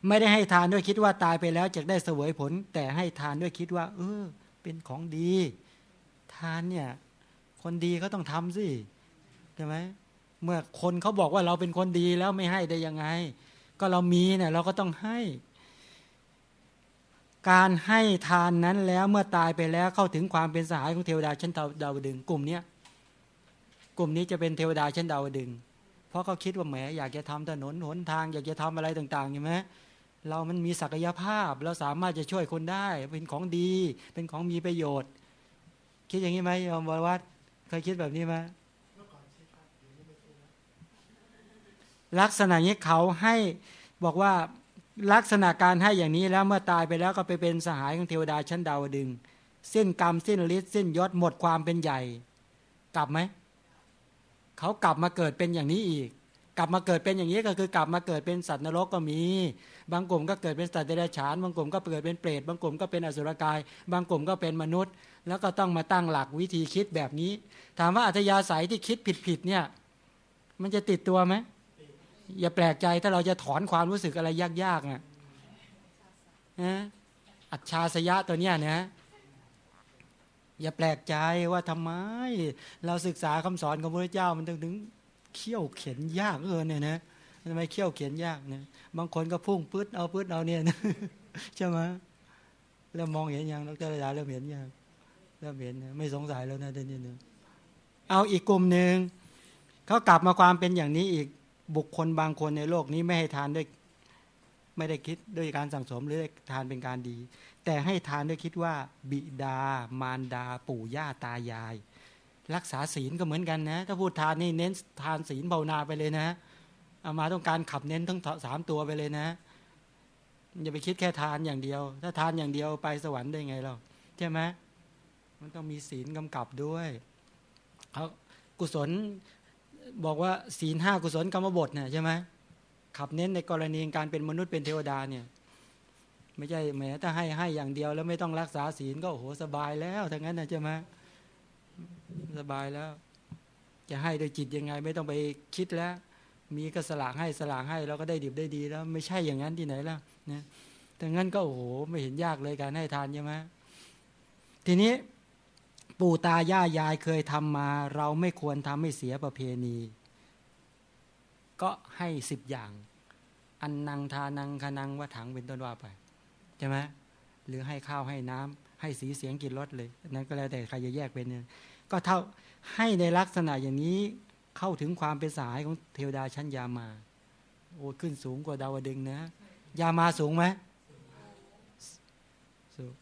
ไม่ได้ให้ทานด้วยคิดว่าตายไปแล้วจะได้เสวยผล แต่ให้ทานด้วยคิดว่า เออ เป็นของดี ทานเนี่ย คนดีเขาต้องทำสิใช่ไหม เมื่อคนเขาบอกว่าเราเป็นคนดีแล้วไม่ให้ได้ยังไง ก็เรามีเนี่ยเราก็ต้องให้ การให้ทานนั้นแล้วเมื่อตายไปแล้วเข้าถึงความเป็นสหายของเทวดาชั้นดาวดึงกลุ่มเนี้ยกลุ่มนี้จะเป็นเทวดาชั้นดาวดึง เพราะเขาคิดว่าแหมอยากจะทำถนนหนทาง อยากจะทำอะไรต่างๆใช่ไหมเรามันมีศักยภาพเราสามารถจะช่วยคนได้ เป็นของดี เป็นของมีประโยชน์ คิดอย่างนี้ไหมยอมบวัดเคยคิดแบบนี้ไหม ลักษณะนี้เขาให้บอกว่าลักษณะการให้อย่างนี้แล้วเมื่อตายไปแล้วก็ไปเป็นสหายของเทวดาชั้นดาวดึงสิ้นกรรมสิ้นฤทธิ์สิ้นยศหมดความเป็นใหญ่ กลับไหมเขากลับมาเกิดเป็นอย่างนี้อีก กลับมาเกิดเป็นอย่างนี้ก็คือกลับมาเกิดเป็นสัตว์นรกก็มี บางกลุ่มก็เกิดเป็นสัตว์เดรัจฉาน บางกลุ่มก็เกิดเป็นเปรตบางกลุ่มก็เป็นอสุรกาย บางกลุ่มก็เป็นมนุษย์ แล้วก็ต้องมาตั้งหลักวิธีคิดแบบนี้ ถามว่าอัธยาศัยที่คิดผิดๆเนี่ย มันจะติดตัวไหม อย่าแปลกใจถ้าเราจะถอนความรู้สึกอะไรยากๆนะอัจฉาสยะตัวเนี้ยนะอย่าแปลกใจว่าทำไม เราศึกษาคำสอนของพระเจ้ามันถึงถึงเขี่ยวเข็นยากเออเนี่ยนะทำไมเขี่ยวเข็นยากเนี่ยบางคนก็พุ่งปื๊ดเอาปื๊ดเอาเนี่ยนะใช่ไหมแล้วมองเห็นยังดรระดาเริ่มเห็นยังเริ่มเห็นไม่สงสัยแล้วนะเดี๋ยวนี้เอาอีกกลุ่มหนึ่งเขากลับมาความเป็นอย่างนี้อีก บุคคลบางคนในโลกนี้ไม่ให้ทานด้วยไม่ได้คิดด้วยการสั่งสมหรือทานเป็นการดี แต่ให้ทานด้วยคิดว่า บิดามารดาปู่ย่าตายาย รักษาศีลก็เหมือนกันนะ ถ้าพูดทานนี่เน้นทานศีลภาวนาไปเลยนะเอามาต้องการขับเน้นทั้งสามตัวไปเลยนะอย่าไปคิดแค่ทานอย่างเดียว ถ้าทานอย่างเดียวไปสวรรค์ได้ไงเราใช่ไหมมันต้องมีศีลกำกับด้วยเขากุศล บอกว่าศีลห้ากุศลกรรมบทเนี่ยใช่ไหมขับเน้นในกรณีการเป็นมนุษย์เป็นเทวดาเนี่ยไม่ใช่แหมถ้าให้ให้อย่างเดียวแล้วไม่ต้องรักษาศีลก็โอ้โหสบายแล้วทั้งนั้นนะใช่ไหมสบายแล้ว จะให้โดยจิตยังไง ไม่ต้องไปคิดแล้ว มีก็สลากให้สลากให้เราก็ได้ดิบได้ดีแล้ว ไม่ใช่อย่างนั้นที่ไหนแล้วนะแต่งั้นก็โอ้โหไม่เห็นยากเลยการให้ทานใช่ไหมทีนี้ ปู่ตาย่ายายเคยทำมา เราไม่ควรทำให้เสียประเพณี ก็ให้สิบอย่าง อันนังทานังคนังว่าถังเป็นต้นว่าไปใช่ไหมหรือให้ข้าวให้น้ำให้สีเสียงกินรสเลยนั้นก็แล้วแต่ใครจะแยกเป็นเนี่ยก็เท่าให้ในลักษณะอย่างนี้เข้าถึงความเป็นสายของเทวดาชั้นยามา โอ้ขึ้นสูงกว่าดาวดึงนะ ยามาสูงไหมสูง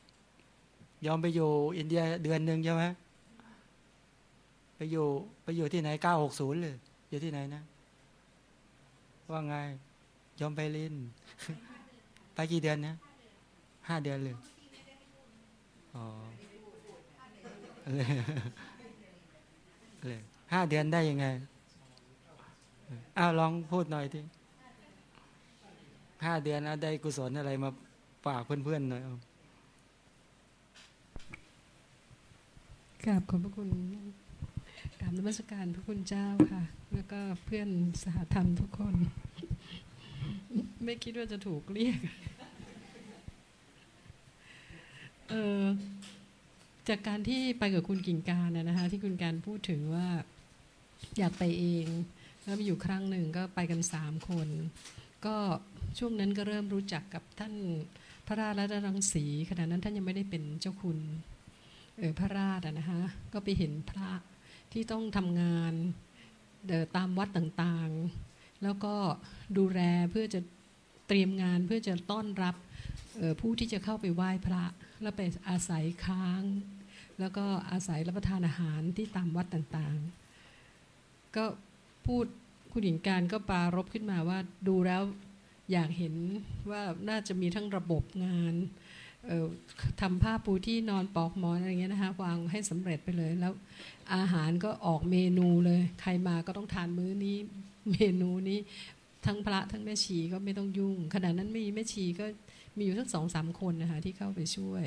ยอมไปอยู่อินเดียเดือนหนึ่งใช่ไหมไปอยู่ไปอยู่ที่ไหนเก้าหกศูนย์เลยอยู่ที่ไหนนะ ว่าไง ยอมไปลินไปกี่เดือนนะห้าเดือนเลยอ๋อเลยห้าเดือนได้ยังไงอ้าวลองพูดหน่อยทีห้าเดือนนะได้กุศลอะไรมาฝากเพื่อนๆหน่อยอ กราบขอบพระคุณกราบนมัสการพระคุณเจ้าค่ะ แล้วก็เพื่อนสหธรรมทุกคน ไม่คิดว่าจะถูกเรียก เออจากการที่ไปกับคุณกิ่งการนะคะ ที่คุณการพูดถึงว่าอยากไปเอง แล้วมีอยู่ครั้งหนึ่งก็ไปกันสามคน ก็ช่วงนั้นก็เริ่มรู้จักกับท่านพระราชรังสีขณะนั้นท่านยังไม่ได้เป็นเจ้าคุณ เออพระราชนะคะก็ไปเห็นพระที่ต้องทำงานตามวัดต่างๆ แล้วก็ดูแลเพื่อจะเตรียมงานเพื่อจะต้อนรับผู้ที่จะเข้าไปไหว้พระ แล้วไปอาศัยค้าง แล้วก็อาศัยรับประทานอาหารที่ตามวัดต่างๆ ก็พูดคุณหญิงการก็ปารบขึ้นมาว่าดูแล้วอยากเห็นว่าน่าจะมีทั้งระบบงาน ทำผ้าปูที่นอนปอกหมอนอะไรเงี้ยนะคะวางให้สำเร็จไปเลยแล้วอาหารก็ออกเมนูเลย ใครมาก็ต้องทานมื้อนี้เมนูนี้ทั้งพระทั้งแม่ชีก็ไม่ต้องยุ่ง ขณะนั้นไม่มีแม่ชีก็มีอยู่สักสองสามคนนะคะที่เข้าไปช่วย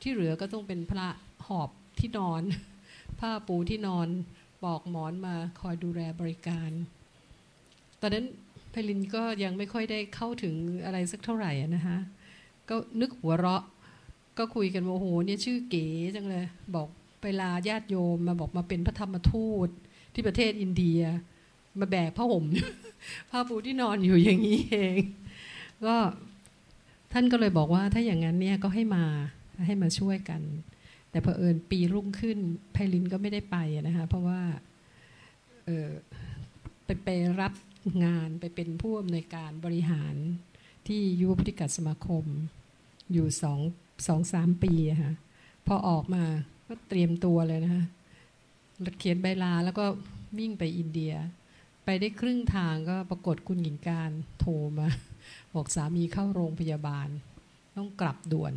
ที่เหลือก็ต้องเป็นพระหอบที่นอน ผ้าปูที่นอนปอกหมอนมาคอยดูแลบริการ ตอนนั้นพลินก็ยังไม่ค่อยได้เข้าถึงอะไรสักเท่าไหร่นะคะก็นึกหัวเราะ ก็คุยกันว่าโอ้โหเนี่ยชื่อเก๋จังเลย บอกไปลาญาติโยมมาบอกมาเป็นพระธรรมทูตที่ประเทศอินเดีย มาแบกผ้าห่มผ้าปูที่นอนอยู่อย่างนี้เอง ก็ท่านก็เลยบอกว่าถ้าอย่างนั้นเนี่ยก็ให้มาให้มาช่วยกัน แต่เผอิญปีรุ่งขึ้นไพลินก็ไม่ได้ไปนะคะเพราะว่าไปไปรับงานไปเป็นผู้อำนวยการบริหารที่ยุวพุทธิกัสสมาคมอยู่สอง สองสามปีอะค่ะพอออกมาก็เตรียมตัวเลยนะคะเขียนใบลาแล้วก็วิ่งไปอินเดีย ไปได้ครึ่งทางก็ปรากฏคุณหญิงการโทรมา บอกสามีเข้าโรงพยาบาล ต้องกลับด่วน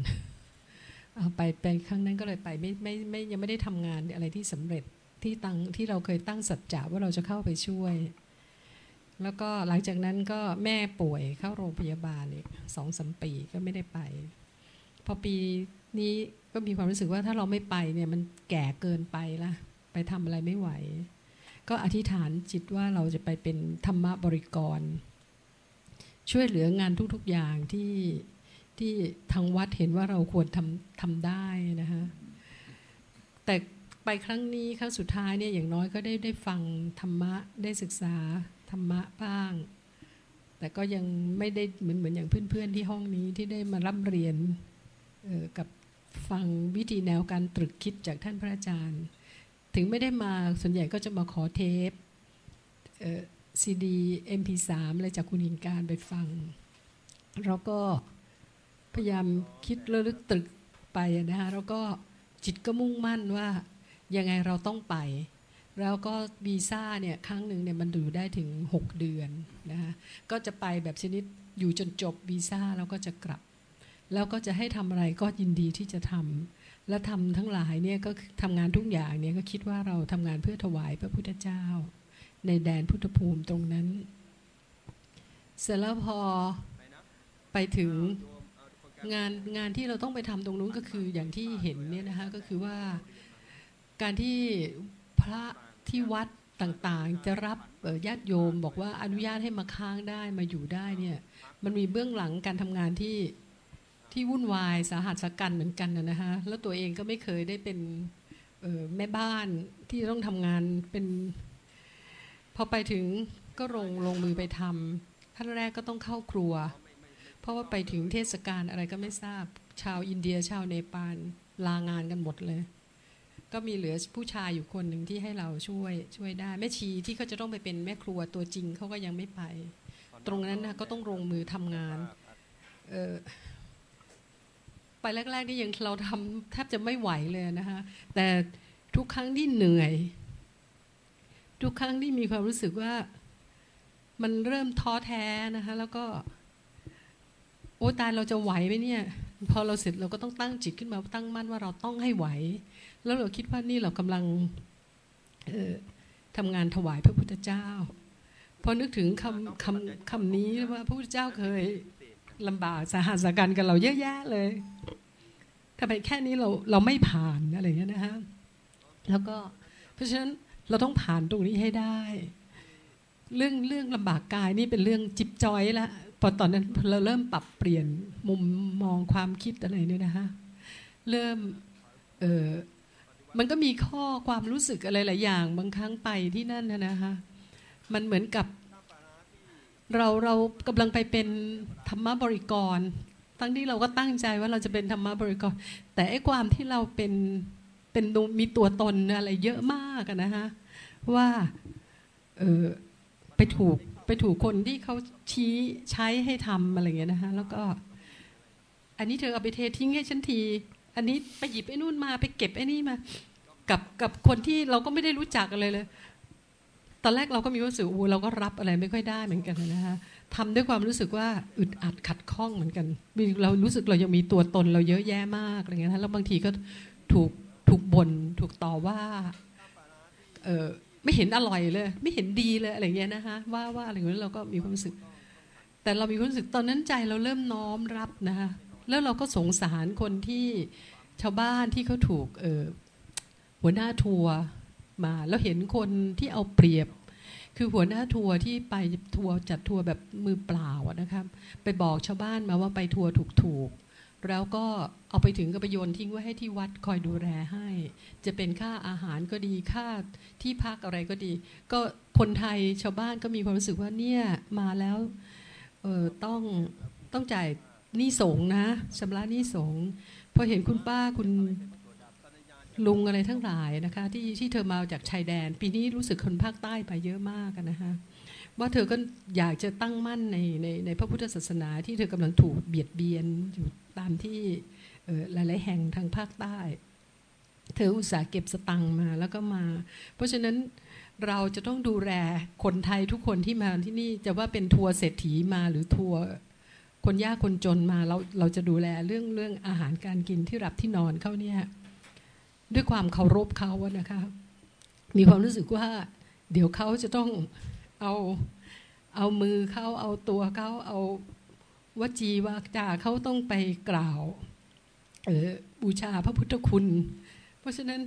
เอาไปไปครั้งนั้นก็เลยไปไม่ไม่ไม่ยังไม่ได้ทำงานอะไรที่สำเร็จที่ตั้งที่เราเคยตั้งสัจจะว่าเราจะเข้าไปช่วย แล้วก็หลังจากนั้นก็แม่ป่วยเข้าโรงพยาบาลอีกสองสามปีก็ไม่ได้ไป พอปีนี้ก็มีความรู้สึกว่าถ้าเราไม่ไปเนี่ยมันแก่เกินไปละไปทำอะไรไม่ไหว ก็อธิษฐานจิตว่าเราจะไปเป็นธรรมบริกร ช่วยเหลืองานทุกๆอย่างที่ที่ทางวัดเห็นว่าเราควรทำทำได้นะคะแต่ไปครั้งนี้ครั้งสุดท้ายเนี่ยอย่างน้อยก็ได้ได้ฟังธรรมะได้ศึกษาธรรมะบ้าง แต่ก็ยังไม่ได้เหมือนเหมือนอย่างเพื่อนๆที่ห้องนี้ที่ได้มาร่ำเรียน กับฟังวิธีแนวการตรึกคิดจากท่านพระอาจารย์ ถึงไม่ได้มาส่วนใหญ่ก็จะมาขอเทปซีดี MP สามอะไรจากคุณหินการไปฟัง แล้วก็พยายามคิดระลึกตรึกไปนะคะแล้วก็จิตก็มุ่งมั่นว่ายังไงเราต้องไป แล้วก็วีซ่าเนี่ยครั้งหนึ่งเนี่ยมันอยู่ได้ถึง 6 เดือนนะคะก็จะไปแบบชนิดอยู่จนจบวีซ่าแล้วก็จะกลับ แล้วก็จะให้ทำอะไรก็ยินดีที่จะทำและทำทั้งหลายเนี่ยก็ทำงานทุกอย่างเนี่ยก็คิดว่าเราทำงานเพื่อถวายพระพุทธเจ้า ในแดนพุทธภูมิตรงนั้น เสร็จแล้วพอไปถึงงานงานที่เราต้องไปทำตรงนู้นก็คืออย่างที่เห็นเนี่ยนะคะก็คือว่าการที่พระที่วัดต่างๆ จะรับญาติโยมบอกว่าอนุญาตให้มาค้างได้มาอยู่ได้เนี่ยมันมีเบื้องหลังการทำงานที่ ที่วุ่นวายสาหัสสกันเหมือนกันนะฮะแล้วตัวเองก็ไม่เคยได้เป็นแม่บ้านที่ต้องทำงานเป็นพอไปถึงก็ลงลงมือไปทำท่านแรกก็ต้องเข้าครัว เพราะว่าไปถึงเทศกาลอะไรก็ไม่ทราบชาวอินเดียชาวเนปาลลางานกันหมดเลย ก็มีเหลือผู้ชายอยู่คนหนึ่งที่ให้เราช่วยช่วยได้แม่ชีที่เขาจะต้องไปเป็นแม่ครัวตัวจริงเขาก็ยังไม่ไป ตรงนั้นนะก็ต้องลงมือทำงานเออ ไปแรก ๆ นี่ยังเราทำแทบจะไม่ไหวเลยนะคะแต่ทุกครั้งที่เหนื่อย ทุกครั้งที่มีความรู้สึกว่ามันเริ่มท้อแท้นะคะ แล้วก็ โอ้ตายเราจะไหวไหมเนี่ย พอเราเสร็จเราก็ต้องตั้งจิตขึ้นมาตั้งมั่นว่าเราต้องให้ไหว แล้วเราคิดว่านี่เรากำลังทำงานถวายพระพุทธเจ้า พอนึกถึงคำคำคำนี้ว่าพระพุทธเจ้าเคย ลำบากสาหัสกันกับเราเยอะแยะเลยทำไมแค่นี้เราเราไม่ผ่านอะไรเงี้ยนะฮะแล้วก็เพราะฉะนั้นเราต้องผ่านตรงนี้ให้ได้ เรื่องเรื่องลำบากกายนี่เป็นเรื่องจิบจอยละพอตอนนั้นเราเริ่มปรับเปลี่ยนมุมมองความคิดอะไรเนี่ยนะฮะเริ่มเออมันก็มีข้อความรู้สึกอะไรหลายอย่าง บางครั้งไปที่นั่นนะฮะมันเหมือนกับ เราเรากำลังไปเป็นธรรมบริกร ทั้งที่เราก็ตั้งใจว่าเราจะเป็นธรรมบริกร แต่ไอ้ความที่เราเป็นเป็นมีตัวตนอะไรเยอะมากนะฮะว่าเออไปถูกไปถูกคนที่เขาชี้ใช้ให้ทำอะไรเงี้ยนะคะแล้วก็ อันนี้เธอเอาไปเททิ้งให้ฉันที อันนี้ไปหยิบไอ้นู่นมาไปเก็บไอ้นี่มา กับกับคนที่เราก็ไม่ได้รู้จักอะไรเลย ตอนแรกเราก็มีรู้สึกอูเราก็รับอะไรไม่ค่อยได้เหมือนกันนะคะทำด้วยความรู้สึกว่าอึดอัดขัดข้องเหมือนกัน เรารู้สึกเรายังมีตัวตนเราเยอะแยะมากอะไรเงี้ยแล้วบางทีก็ถูกถูกบ่นถูกต่อว่าเออไม่เห็นอร่อยเลย ไม่เห็นดีเลยอะไรเงี้ยนะคะว่าว่าอะไรเงี้ยเราก็มีความรู้สึก แต่เรามีความรู้สึกตอนนั้นใจเราเริ่มน้อมรับนะคะแล้วเราก็สงสารคนที่ชาวบ้านที่เขาถูกเออหัวหน้าทัวร์ มา แล้วเห็นคนที่เอาเปรียบ คือหัวหน้าทัวร์ที่ไปทัวร์จัดทัวร์แบบมือเปล่านะครับไปบอกชาวบ้านมาว่าไปทัวร์ถูกๆแล้วก็เอาไปถึงก็ไปโยนทิ้งไว้ให้ที่วัดคอยดูแลให้ จะเป็นค่าอาหารก็ดีค่าที่พักอะไรก็ดี ก็คนไทยชาวบ้านก็มีความรู้สึกว่าเนี่ยมาแล้วเออต้องต้องจ่ายหนี้สงนะชำระหนี้สงพอเห็นคุณป้าคุณ ลุงอะไรทั้งหลายนะคะ ที่ที่เธอมาจากชายแดน ปีนี้รู้สึกคนภาคใต้ไปเยอะมากนะคะว่าเธอก็อยากจะตั้งมั่นในในในพระพุทธศาสนาที่เธอกำลังถูกเบียดเบียนอยู่ตามที่หลาย ๆ แห่งทางภาคใต้ เธออุตส่าห์เก็บสตังค์มาแล้วก็มา เพราะฉะนั้นเราจะต้องดูแลคนไทยทุกคนที่มาที่นี่จะว่าเป็นทัวร์เศรษฐีมาหรือทัวร์คนยากคนจนมาเราเราจะดูแลเรื่องเรื่องอาหารการกินที่รับที่นอนเขาเนี่ย ด้วยความเคารพเขาอะนะคะมีความรู้สึกว่า เดี๋ยวเขาจะต้องเอาเอามือเขาเอาตัวเขาเอาวจีวาจาเขาต้องไปกล่าวออบูชาพระพุทธคุณ เพราะฉะนั้น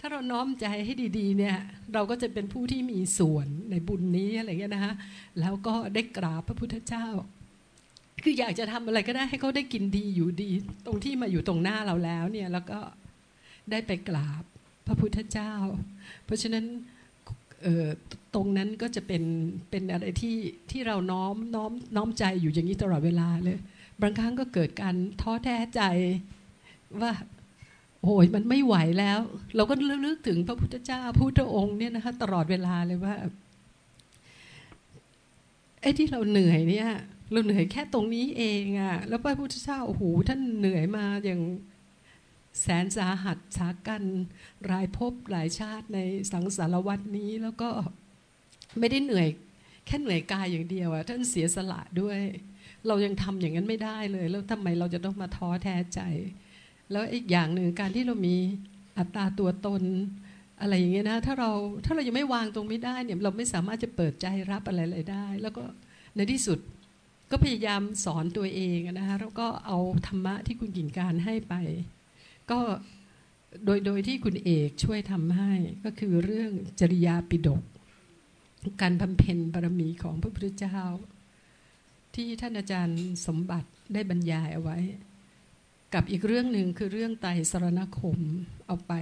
ถ้าเราน้อมใจให้ดีๆเนี่ยเราก็จะเป็นผู้ที่มีส่วนในบุญนี้อะไรเงี้ยนะคะแล้วก็ได้กราบพระพุทธเจ้า คืออยากจะทำอะไรก็ได้ให้เขาได้กินดีอยู่ดี ตรงที่มาอยู่ตรงหน้าเราแล้วเนี่ยแล้วก็ ได้ไปกราบพระพุทธเจ้า เพราะฉะนั้นตรงนั้นก็จะเป็นเป็นอะไรที่ที่เราน้อมน้อมน้อมใจอยู่อย่างนี้ตลอดเวลาเลย บางครั้งก็เกิดการท้อแท้ใจว่าโอ้ยมันไม่ไหวแล้ว เราก็ลึกถึงพระพุทธเจ้าพระพุทธองค์เนี่ยนะคะตลอดเวลาเลยว่าไอ้ที่เราเหนื่อยเนี่ยเราเหนื่อยแค่ตรงนี้เองอะแล้วพระพุทธเจ้าโอ้โหท่านเหนื่อยมาอย่าง แสนสาหัสสากันรายภพหลายชาติในสังสารวัตนี้ แล้วก็ไม่ได้เหนื่อยแค่เหนื่อยกายอย่างเดียวอะท่านเสียสละด้วย เรายังทำอย่างนั้นไม่ได้เลย แล้วทำไมเราจะต้องมาท้อแท้ใจ แล้วอีกอย่างหนึ่งการที่เรามีอัตราตัวตนอะไรอย่างเงี้ยนะถ้าเราถ้าเรายังไม่วางตรงไม่ได้เนี่ยเราไม่สามารถจะเปิดใจรับอะไรเลยได้ แล้วก็ในที่สุดก็พยายามสอนตัวเองนะคะแล้วก็เอาธรรมะที่คุณกิ่งการให้ไป ก็โดยโดยที่คุณเอกช่วยทำให้ก็คือเรื่องจริยาปิฎกการบำเพ็ญบารมีของพระพุทธเจ้า ที่ท่านอาจารย์สมบัติได้บรรยายเอาไว้ กับอีกเรื่องหนึ่งคือเรื่องไตสรณคมเอาไป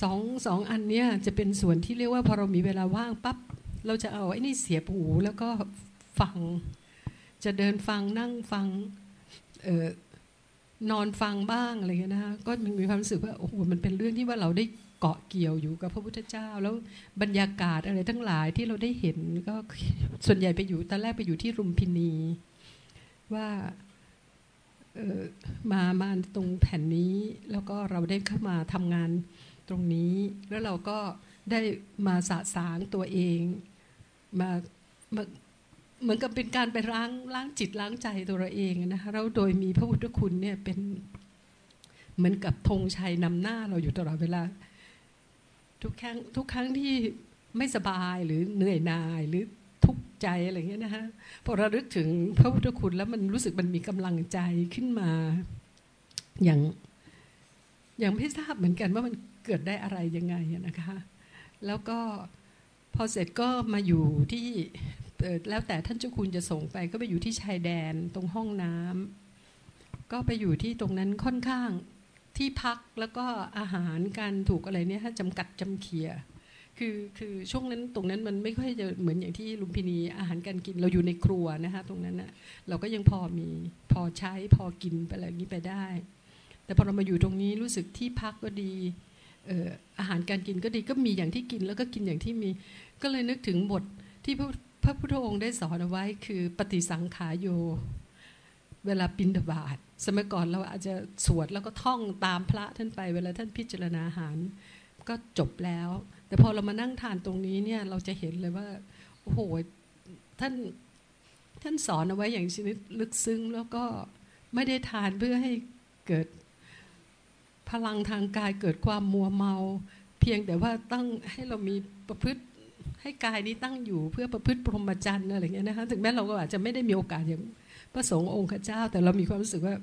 สองสองอันเนี้ยจะเป็นส่วนที่เรียกว่าพอเรามีเวลาว่างปั๊บเราจะเอาไอ้นี่เสียบหูแล้วก็ฟัง จะเดินฟังนั่งฟังเออ นอนฟังบ้างอะไรเงี้ยนะคะก็มีความรู้สึกว่าโอ้โหมันเป็นเรื่องที่ว่าเราได้เกาะเกี่ยวอยู่กับพระพุทธเจ้า แล้วบรรยากาศอะไรทั้งหลายที่เราได้เห็นก็ส่วนใหญ่ไปอยู่ตอนแรกไปอยู่ที่รุมพินี ว่าเออมามาตรงแผ่นนี้ แล้วก็เราได้เข้ามาทำงานตรงนี้ แล้วเราก็ได้มาสะสางตัวเองมามา เหมือนกับเป็นการไปล้างล้างจิตล้างใจตัวเราเองนะคะแล้วโดยมีพระพุทธคุณเนี่ยเป็นเหมือนกับธงชัยนำหน้าเราอยู่ตลอดเวลา ทุกครั้งทุกครั้งที่ไม่สบายหรือเหนื่อยนายหรือทุกข์ใจอะไรเงี้ยนะคะพอระลึกถึงพระพุทธคุณแล้วมันรู้สึกมันมีกำลังใจขึ้นมา อย่างอย่างไม่ทราบเหมือนกันว่ามันเกิดได้อะไรยังไงนะคะ แล้วก็พอเสร็จก็มาอยู่ที่ แล้วแต่ท่านเจ้าคุณจะส่งไป ก็ไปอยู่ที่ชายแดนตรงห้องน้ำก็ไปอยู่ที่ตรงนั้นค่อนข้างที่พักแล้วก็อาหารการถูกอะไรเนี่ยจำกัดจำเคียคือคือช่วงนั้นตรงนั้นมันไม่ค่อยจะเหมือนอย่างที่ลุมพินีอาหารการกินเราอยู่ในครัวนะคะตรงนั้นนะเราก็ยังพอมีพอใช้พอกินไปอะไรนี้ไปได้ แต่พอเรามาอยู่ตรงนี้รู้สึกที่พักก็ดีอาหารการกินก็ดีก็มีอย่างที่กินแล้วก็กินอย่างที่มี ก็เลยนึกถึงบทที่พระ พระพุทธองค์ได้สอนเอาไว้คือปฏิสังขายโย เวลาปินดาบาตสมัยก่อนเราอาจจะสวดแล้วก็ท่องตามพระท่านไป เวลาท่านพิจารณาหารก็จบแล้ว แต่พอเรามานั่งทานตรงนี้เนี่ยเราจะเห็นเลยว่าโอ้โหท่านท่านสอนเอาไว้อย่างชนิดลึกซึ้งแล้วก็ไม่ได้ทานเพื่อให้เกิดพลังทางกายเกิดความมัวเมา เพียงแต่ว่าตั้งให้เรามีประพฤติ ให้กายนี้ตั้งอยู่เพื่อประพฤติพรหมจรรย์อะไรเงี้ยนะคะถึงแม้เราก็อาจจะไม่ได้มีโอกาสอย่างพระสงฆ์องค์ข้าเจ้า แต่เรามีความรู้สึกว่า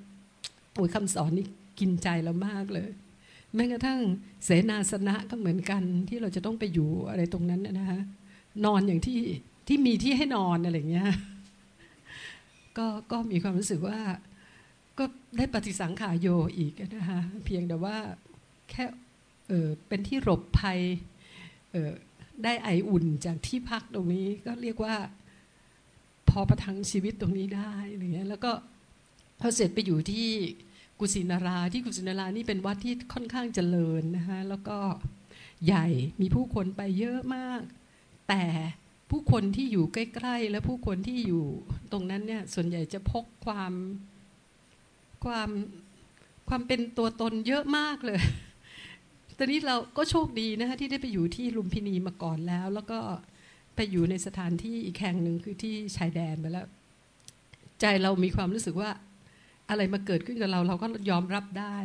โอ้ยคำสอนนี้กินใจเรามากเลย แม้กระทั่งเสนาสนะก็เหมือนกันที่เราจะต้องไปอยู่อะไรตรงนั้นนะฮะนอนอย่างที่ที่มีที่ให้นอนอะไรเงี้ยก็ก็มีความรู้สึกว่าก็ได้ปฏิสังขารโยอีกนะคะเพียงแต่ว่าแค่เออเป็นที่หลบภัยเออ ได้ไออุ่นจากที่พักตรงนี้ก็เรียกว่าพอประทังชีวิตตรงนี้ได้อะไรเงี้ยแล้วก็พอเสร็จไปอยู่ที่กุสินาราที่กุสินารานี่เป็นวัดที่ค่อนข้างเจริญนะคะแล้วก็ใหญ่มีผู้คนไปเยอะมาก แต่ผู้คนที่อยู่ใกล้ ๆ และผู้คนที่อยู่ตรงนั้นเนี่ยส่วนใหญ่จะพกความความความเป็นตัวตนเยอะมากเลย ตอนนี้เราก็โชคดีนะคะที่ได้ไปอยู่ที่ลุมพินีมาก่อนแล้ว แล้วก็ไปอยู่ในสถานที่อีกแห่งหนึ่งคือที่ชายแดนไปแล้ว ใจเรามีความรู้สึกว่าอะไรมาเกิดขึ้นกับเราเราก็ยอมรับได้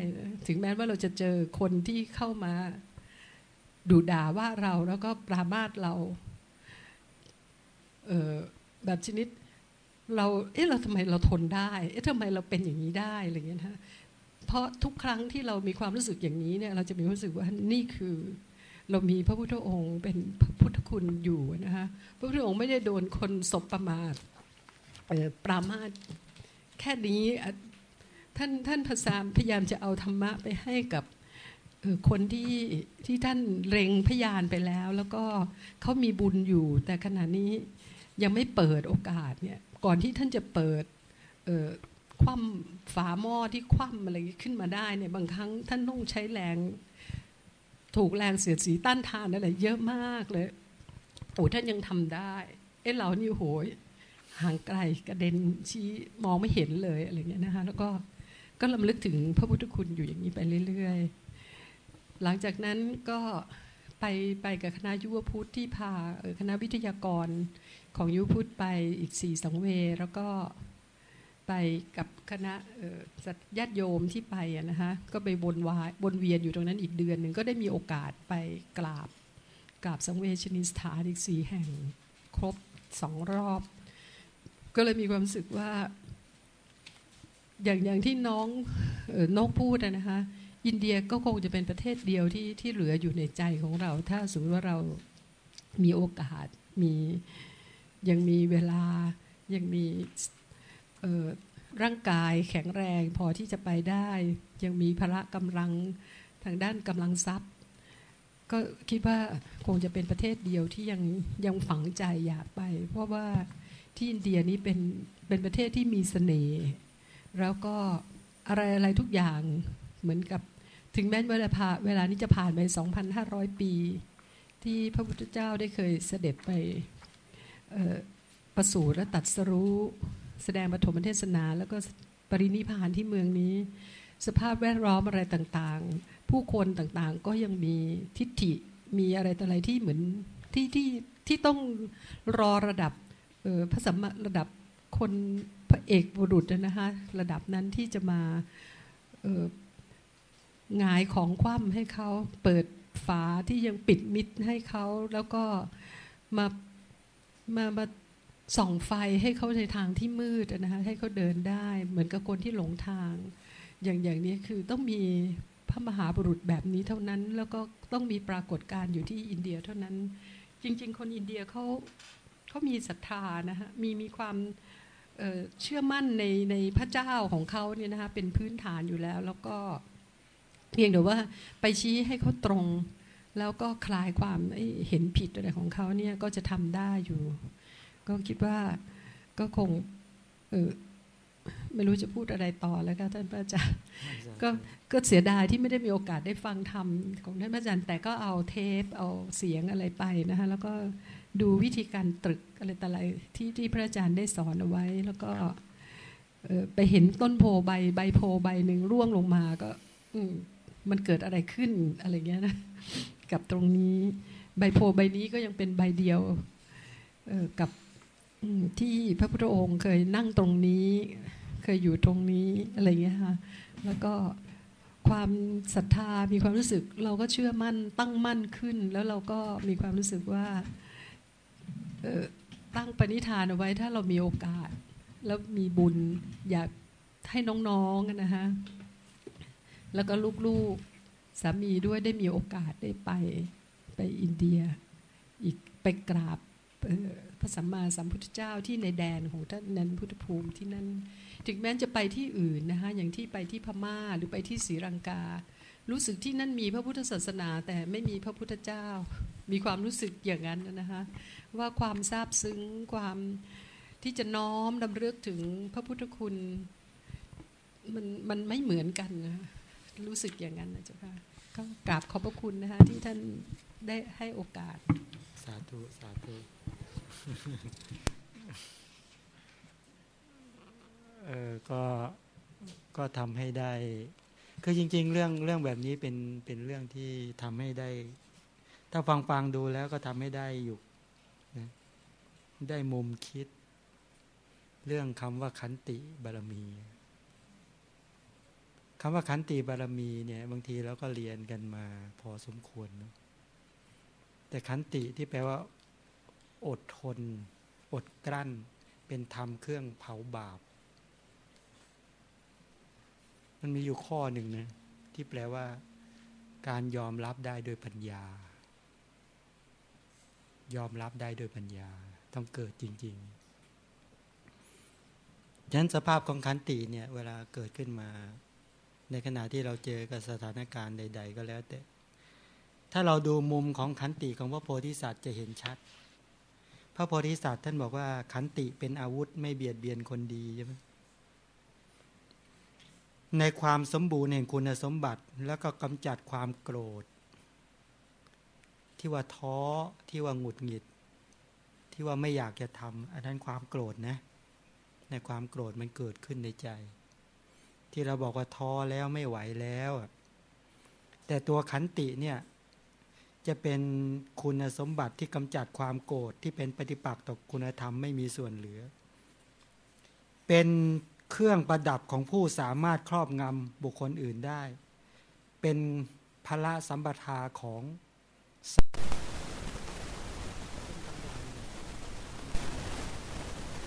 ถึงแม้ว่าเราจะเจอคนที่เข้ามา ดูด่าว่าเราแล้วก็ปรามาสเราเแบบชนิด เราเอ๊ะเราทำไมเราทนได้ เอ๊ะทำไมเราเป็นอย่างนี้ได้อะไรเงี้ยนะ เพราะทุกครั้งที่เรามีความรู้สึกอย่างนี้เนี่ยเราจะมีความรู้สึกว่านี่คือ เรามีพระพุทธองค์เป็นพระพุทธคุณอยู่นะคะพระพุทธองค์ไม่ได้โดนคนศพประมาทปรามาสแค่นี้ท่านท่านพระสามพยายามจะเอาธรรมะไปให้กับคนที่ที่ท่านเร็งพยานไปแล้ว แล้วก็เขามีบุญอยู่ แต่ขณะนี้ยังไม่เปิดโอกาสเนี่ยก่อนที่ท่านจะเปิด คว่ำฝาหม้อที่คว่ำอะไรขึ้นมาได้เนี่ยบางครั้งท่านต้องใช้แรง ถูกแรงเสียดสีต้านทานอะไรเยอะมากเลยโอ้ท่านยังทำได้เอ้เรานี่โหยห่างไกลกระเด็นชี้มองไม่เห็นเลยอะไรเงี้ยนะคะแล้วก็ก็ลำลึกถึงพระพุทธคุณอยู่อย่างนี้ไปเรื่อยๆ หลังจากนั้นก็ไปไปกับคณะยุวพุทธที่พาคณะวิทยากรของยุวพุทธไปอีกสี่สังเวแล้วก็ ไปกับคณะญาติโยมที่ไปนะคะก็ไปบนวายบนเวียนอยู่ตรงนั้นอีกเดือนหนึ่งก็ได้มีโอกาสไปกราบกราบสังเวชนิสถานอีกสี่แห่งครบสองรอบ ก็เลยมีความรู้สึกว่า อย่างอย่างที่น้องนกพูดนะคะอินเดียก็คงจะเป็นประเทศเดียวที่ที่เหลืออยู่ในใจของเรา ถ้าสมมติว่าเรามีโอกาสมียังมีเวลายังมี ร่างกายแข็งแรงพอที่จะไปได้ ยังมีพละกำลังทางด้านกำลังทรัพย์ ก็คิดว่าคงจะเป็นประเทศเดียวที่ยังยังฝังใจอยากไป เพราะว่าที่อินเดียนี้เป็นเป็นประเทศที่มีสเสน่ห์แล้วก็อะไรอะไรทุกอย่างเหมือนกับถึงแม้เวลาผ่าเวลานี้จะผ่านไป 2,500 ปี ที่พระพุทธเจ้าได้เคยเสด็จไปประสูติและตัดสรู้ แสดงปฐมเทศนา แล้วก็ปรินิพานที่เมืองนี้ สภาพแวดล้อมอะไรต่างๆ ผู้คนต่างๆก็ยังมีทิฏฐิมีอะไรต่ออะไรที่เหมือนที่ที่ที่ต้องรอระดับพระสัมมาระดับคนพระเอกบุรุษนะคะระดับนั้นที่จะมาหงายของคว่ำให้เขาเปิดฝาที่ยังปิดมิดให้เขาแล้วก็มามามา ส่องไฟให้เขาในทางที่มืดนะคะให้เขาเดินได้ เหมือนกับคนที่หลงทาง อย่างอย่างนี้คือต้องมีพระมหาบุรุษแบบนี้เท่านั้น แล้วก็ต้องมีปรากฏการณ์อยู่ที่อินเดียเท่านั้น จริง ๆ คนอินเดียเขาเขามีศรัทธานะคะมีมีความเชื่อมั่นในในพระเจ้าของเขาเนี่ยนะคะเป็นพื้นฐานอยู่แล้ว แล้วก็เพียงแต่ว่าไปชี้ให้เขาตรง แล้วก็คลายความเห็นผิดอะไรของเขาเนี่ยก็จะทำได้อยู่ ก็คิดว่าก็คงเออไม่รู้จะพูดอะไรต่อแล้วก็ท่านพระอาจารย์ก็ก็เสียดายที่ไม่ได้มีโอกาสได้ฟังธรรมของท่านพระอาจารย์แต่ก็เอาเทปเอาเสียงอะไรไปนะคะแล้วก็ดูวิธีการตรึกอะไรต่ออะไรที่ที่พระอาจารย์ได้สอนเอาไว้ แล้วก็ไปเห็นต้นโพใบใบโพใบหนึ่งร่วงลงมาก็มันเกิดอะไรขึ้นอะไรเงี้ยนะกับตรงนี้ ใบโพใบนี้ก็ยังเป็นใบเดียวกับ ที่พระพุทธองค์เคยนั่งตรงนี้ เคยอยู่ตรงนี้อะไรเงี้ยค่ะแล้วก็ความศรัทธามีความรู้สึกเราก็เชื่อมั่นตั้งมั่นขึ้น แล้วเราก็มีความรู้สึกว่าตั้งปณิธานเอาไว้ถ้าเรามีโอกาส แล้วมีบุญอยากให้น้องๆนะฮะแล้วก็ลูกๆสามีด้วยได้มีโอกาสได้ไปไปอินเดีย อีกไปกราบ ระสัมมาสัมพุทธเจ้าที่ในแดนของท่านนันพุทธภูมิที่นั่นถึงแม้จะไปที่อื่นนะคะอย่างที่ไปที่พม่าหรือไปที่ศรีลังกา รู้สึกที่นั่นมีพระพุทธศาสนาแต่ไม่มีพระพุทธเจ้า มีความรู้สึกอย่างนั้นนะคะว่าความซาบซึ้งความที่จะน้อมดำเลือกถึงพระพุทธคุณมันมันไม่เหมือนกันนะรู้สึกอย่างนั้นนะเจ้าค่ะก็กราบขอบพระคุณนะคะที่ท่านได้ให้โอกาส สาธุ สาธุ เออก็ก็ทำให้ได้ คือจริง ๆ เรื่องเรื่องแบบนี้เป็นเป็นเรื่องที่ทำให้ได้ ถ้าฟังฟังดูแล้วก็ทำให้ได้อยู่นะได้มุมคิด เรื่องคำว่าขันติบารมีคำว่าขันติบารมีเนี่ย บางทีเราก็เรียนกันมาพอสมควรเนะแต่ขันติที่แปลว่า อดทน อดกลั้น เป็นธรรมเครื่องเผาบาป มันมีอยู่ข้อหนึ่งนะที่แปลว่า การยอมรับได้โดยปัญญา ยอมรับได้โดยปัญญา ต้องเกิดจริง ๆฉะนั้นสภาพของขันติเนี่ย เวลาเกิดขึ้นมา ในขณะที่เราเจอกับสถานการณ์ใด ๆ ก็แล้วแต่ถ้าเราดูมุมของขันติของพระโพธิสัตว์จะเห็นชัด พระโพธิสัตว์ท่านบอกว่าขันติเป็นอาวุธไม่เบียดเบียนคนดีใช่ไหมในความสมบูรณ์แห่งคุณสมบัติแล้วก็กำจัดความโกรธ ที่ว่าท้อที่ว่าหงุดหงิด ที่ว่าไม่อยากจะทำอันนั้นความโกรธนะ ในความโกรธมันเกิดขึ้นในใจ ที่เราบอกว่าท้อแล้วไม่ไหวแล้ว แต่ตัวขันติเนี่ย จะเป็นคุณสมบัติที่กำจัดความโกรธที่เป็นปฏิปักษ์ต่อคุณธรรมไม่มีส่วนเหลือ เป็นเครื่องประดับของผู้สามารถครอบงำบุคคลอื่นได้ เป็นพละสัมปทาของ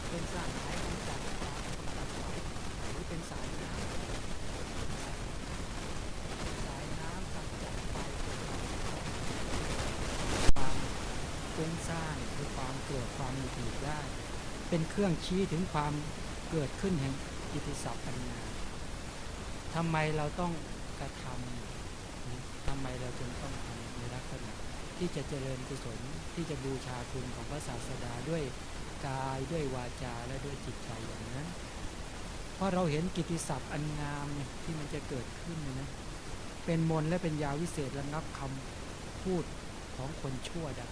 เป็นสายกำจัดความกำจัดไฟหรือเป็นสายน้ำสายน้ำกำจัดไฟความฟุ้งซ่านหรือ ความผิดความหงุดหงิดได้ เป็นเครื่องชี้ถึงความเกิดขึ้นแห่งกิติศัพท์ปัญญาทำไมเราต้องกระทำทำไมเราจึงต้องทำในลักษณะที่จะเจริญกุศลที่จะบูชาคุณของพระศาสดาด้วยกายด้วยวาจาและด้วยจิตใจอย่างนั้น เพราะเราเห็นกิติศัพท์อันงามเนี่ยที่มันจะเกิดขึ้นเนี่ยนะเป็นมนและเป็นยาวิเศษระงับคำพูดของคนชั่วได้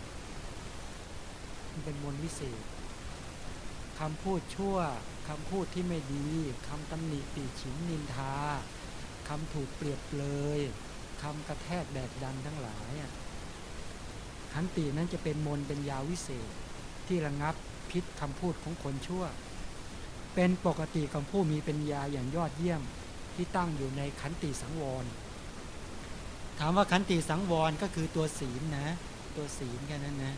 เป็นมนวิเศษคำพูดชั่วคำพูดที่ไม่ดีคำตำหนิติฉินนินทาคำถูกเปรียบเลยคำกระแทกแดกดันทั้งหลายขันตินั้นจะเป็นมนเป็นยาวิเศษ ที่ระงับพิษคำพูดของคนชั่ว เป็นปกติของผู้มีเป็นยาอย่างยอดเยี่ยมที่ตั้งอยู่ในขันติสังวร ถามว่าขันติสังวรก็คือตัวศีลนะ ตัวศีลแค่นั้นนะ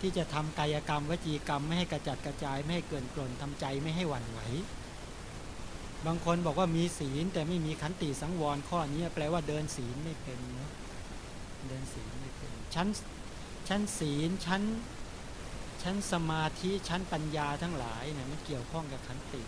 ที่จะทำกายกรรมวจีกรรม ไม่ให้กระจัดกระจายไม่ให้เกินกลนทำใจไม่ให้หวั่นไหว บางคนบอกว่ามีศีลแต่ไม่มีขันติสังวรข้อนี้แปลว่าเดินศีลไม่เป็นเนะเดินศีลไม่เป็นชั้นชั้นศีลชั้นชั้นสมาธิชั้นปัญญาทั้งหลายเนี่ยมันเกี่ยวข้องกับขันติ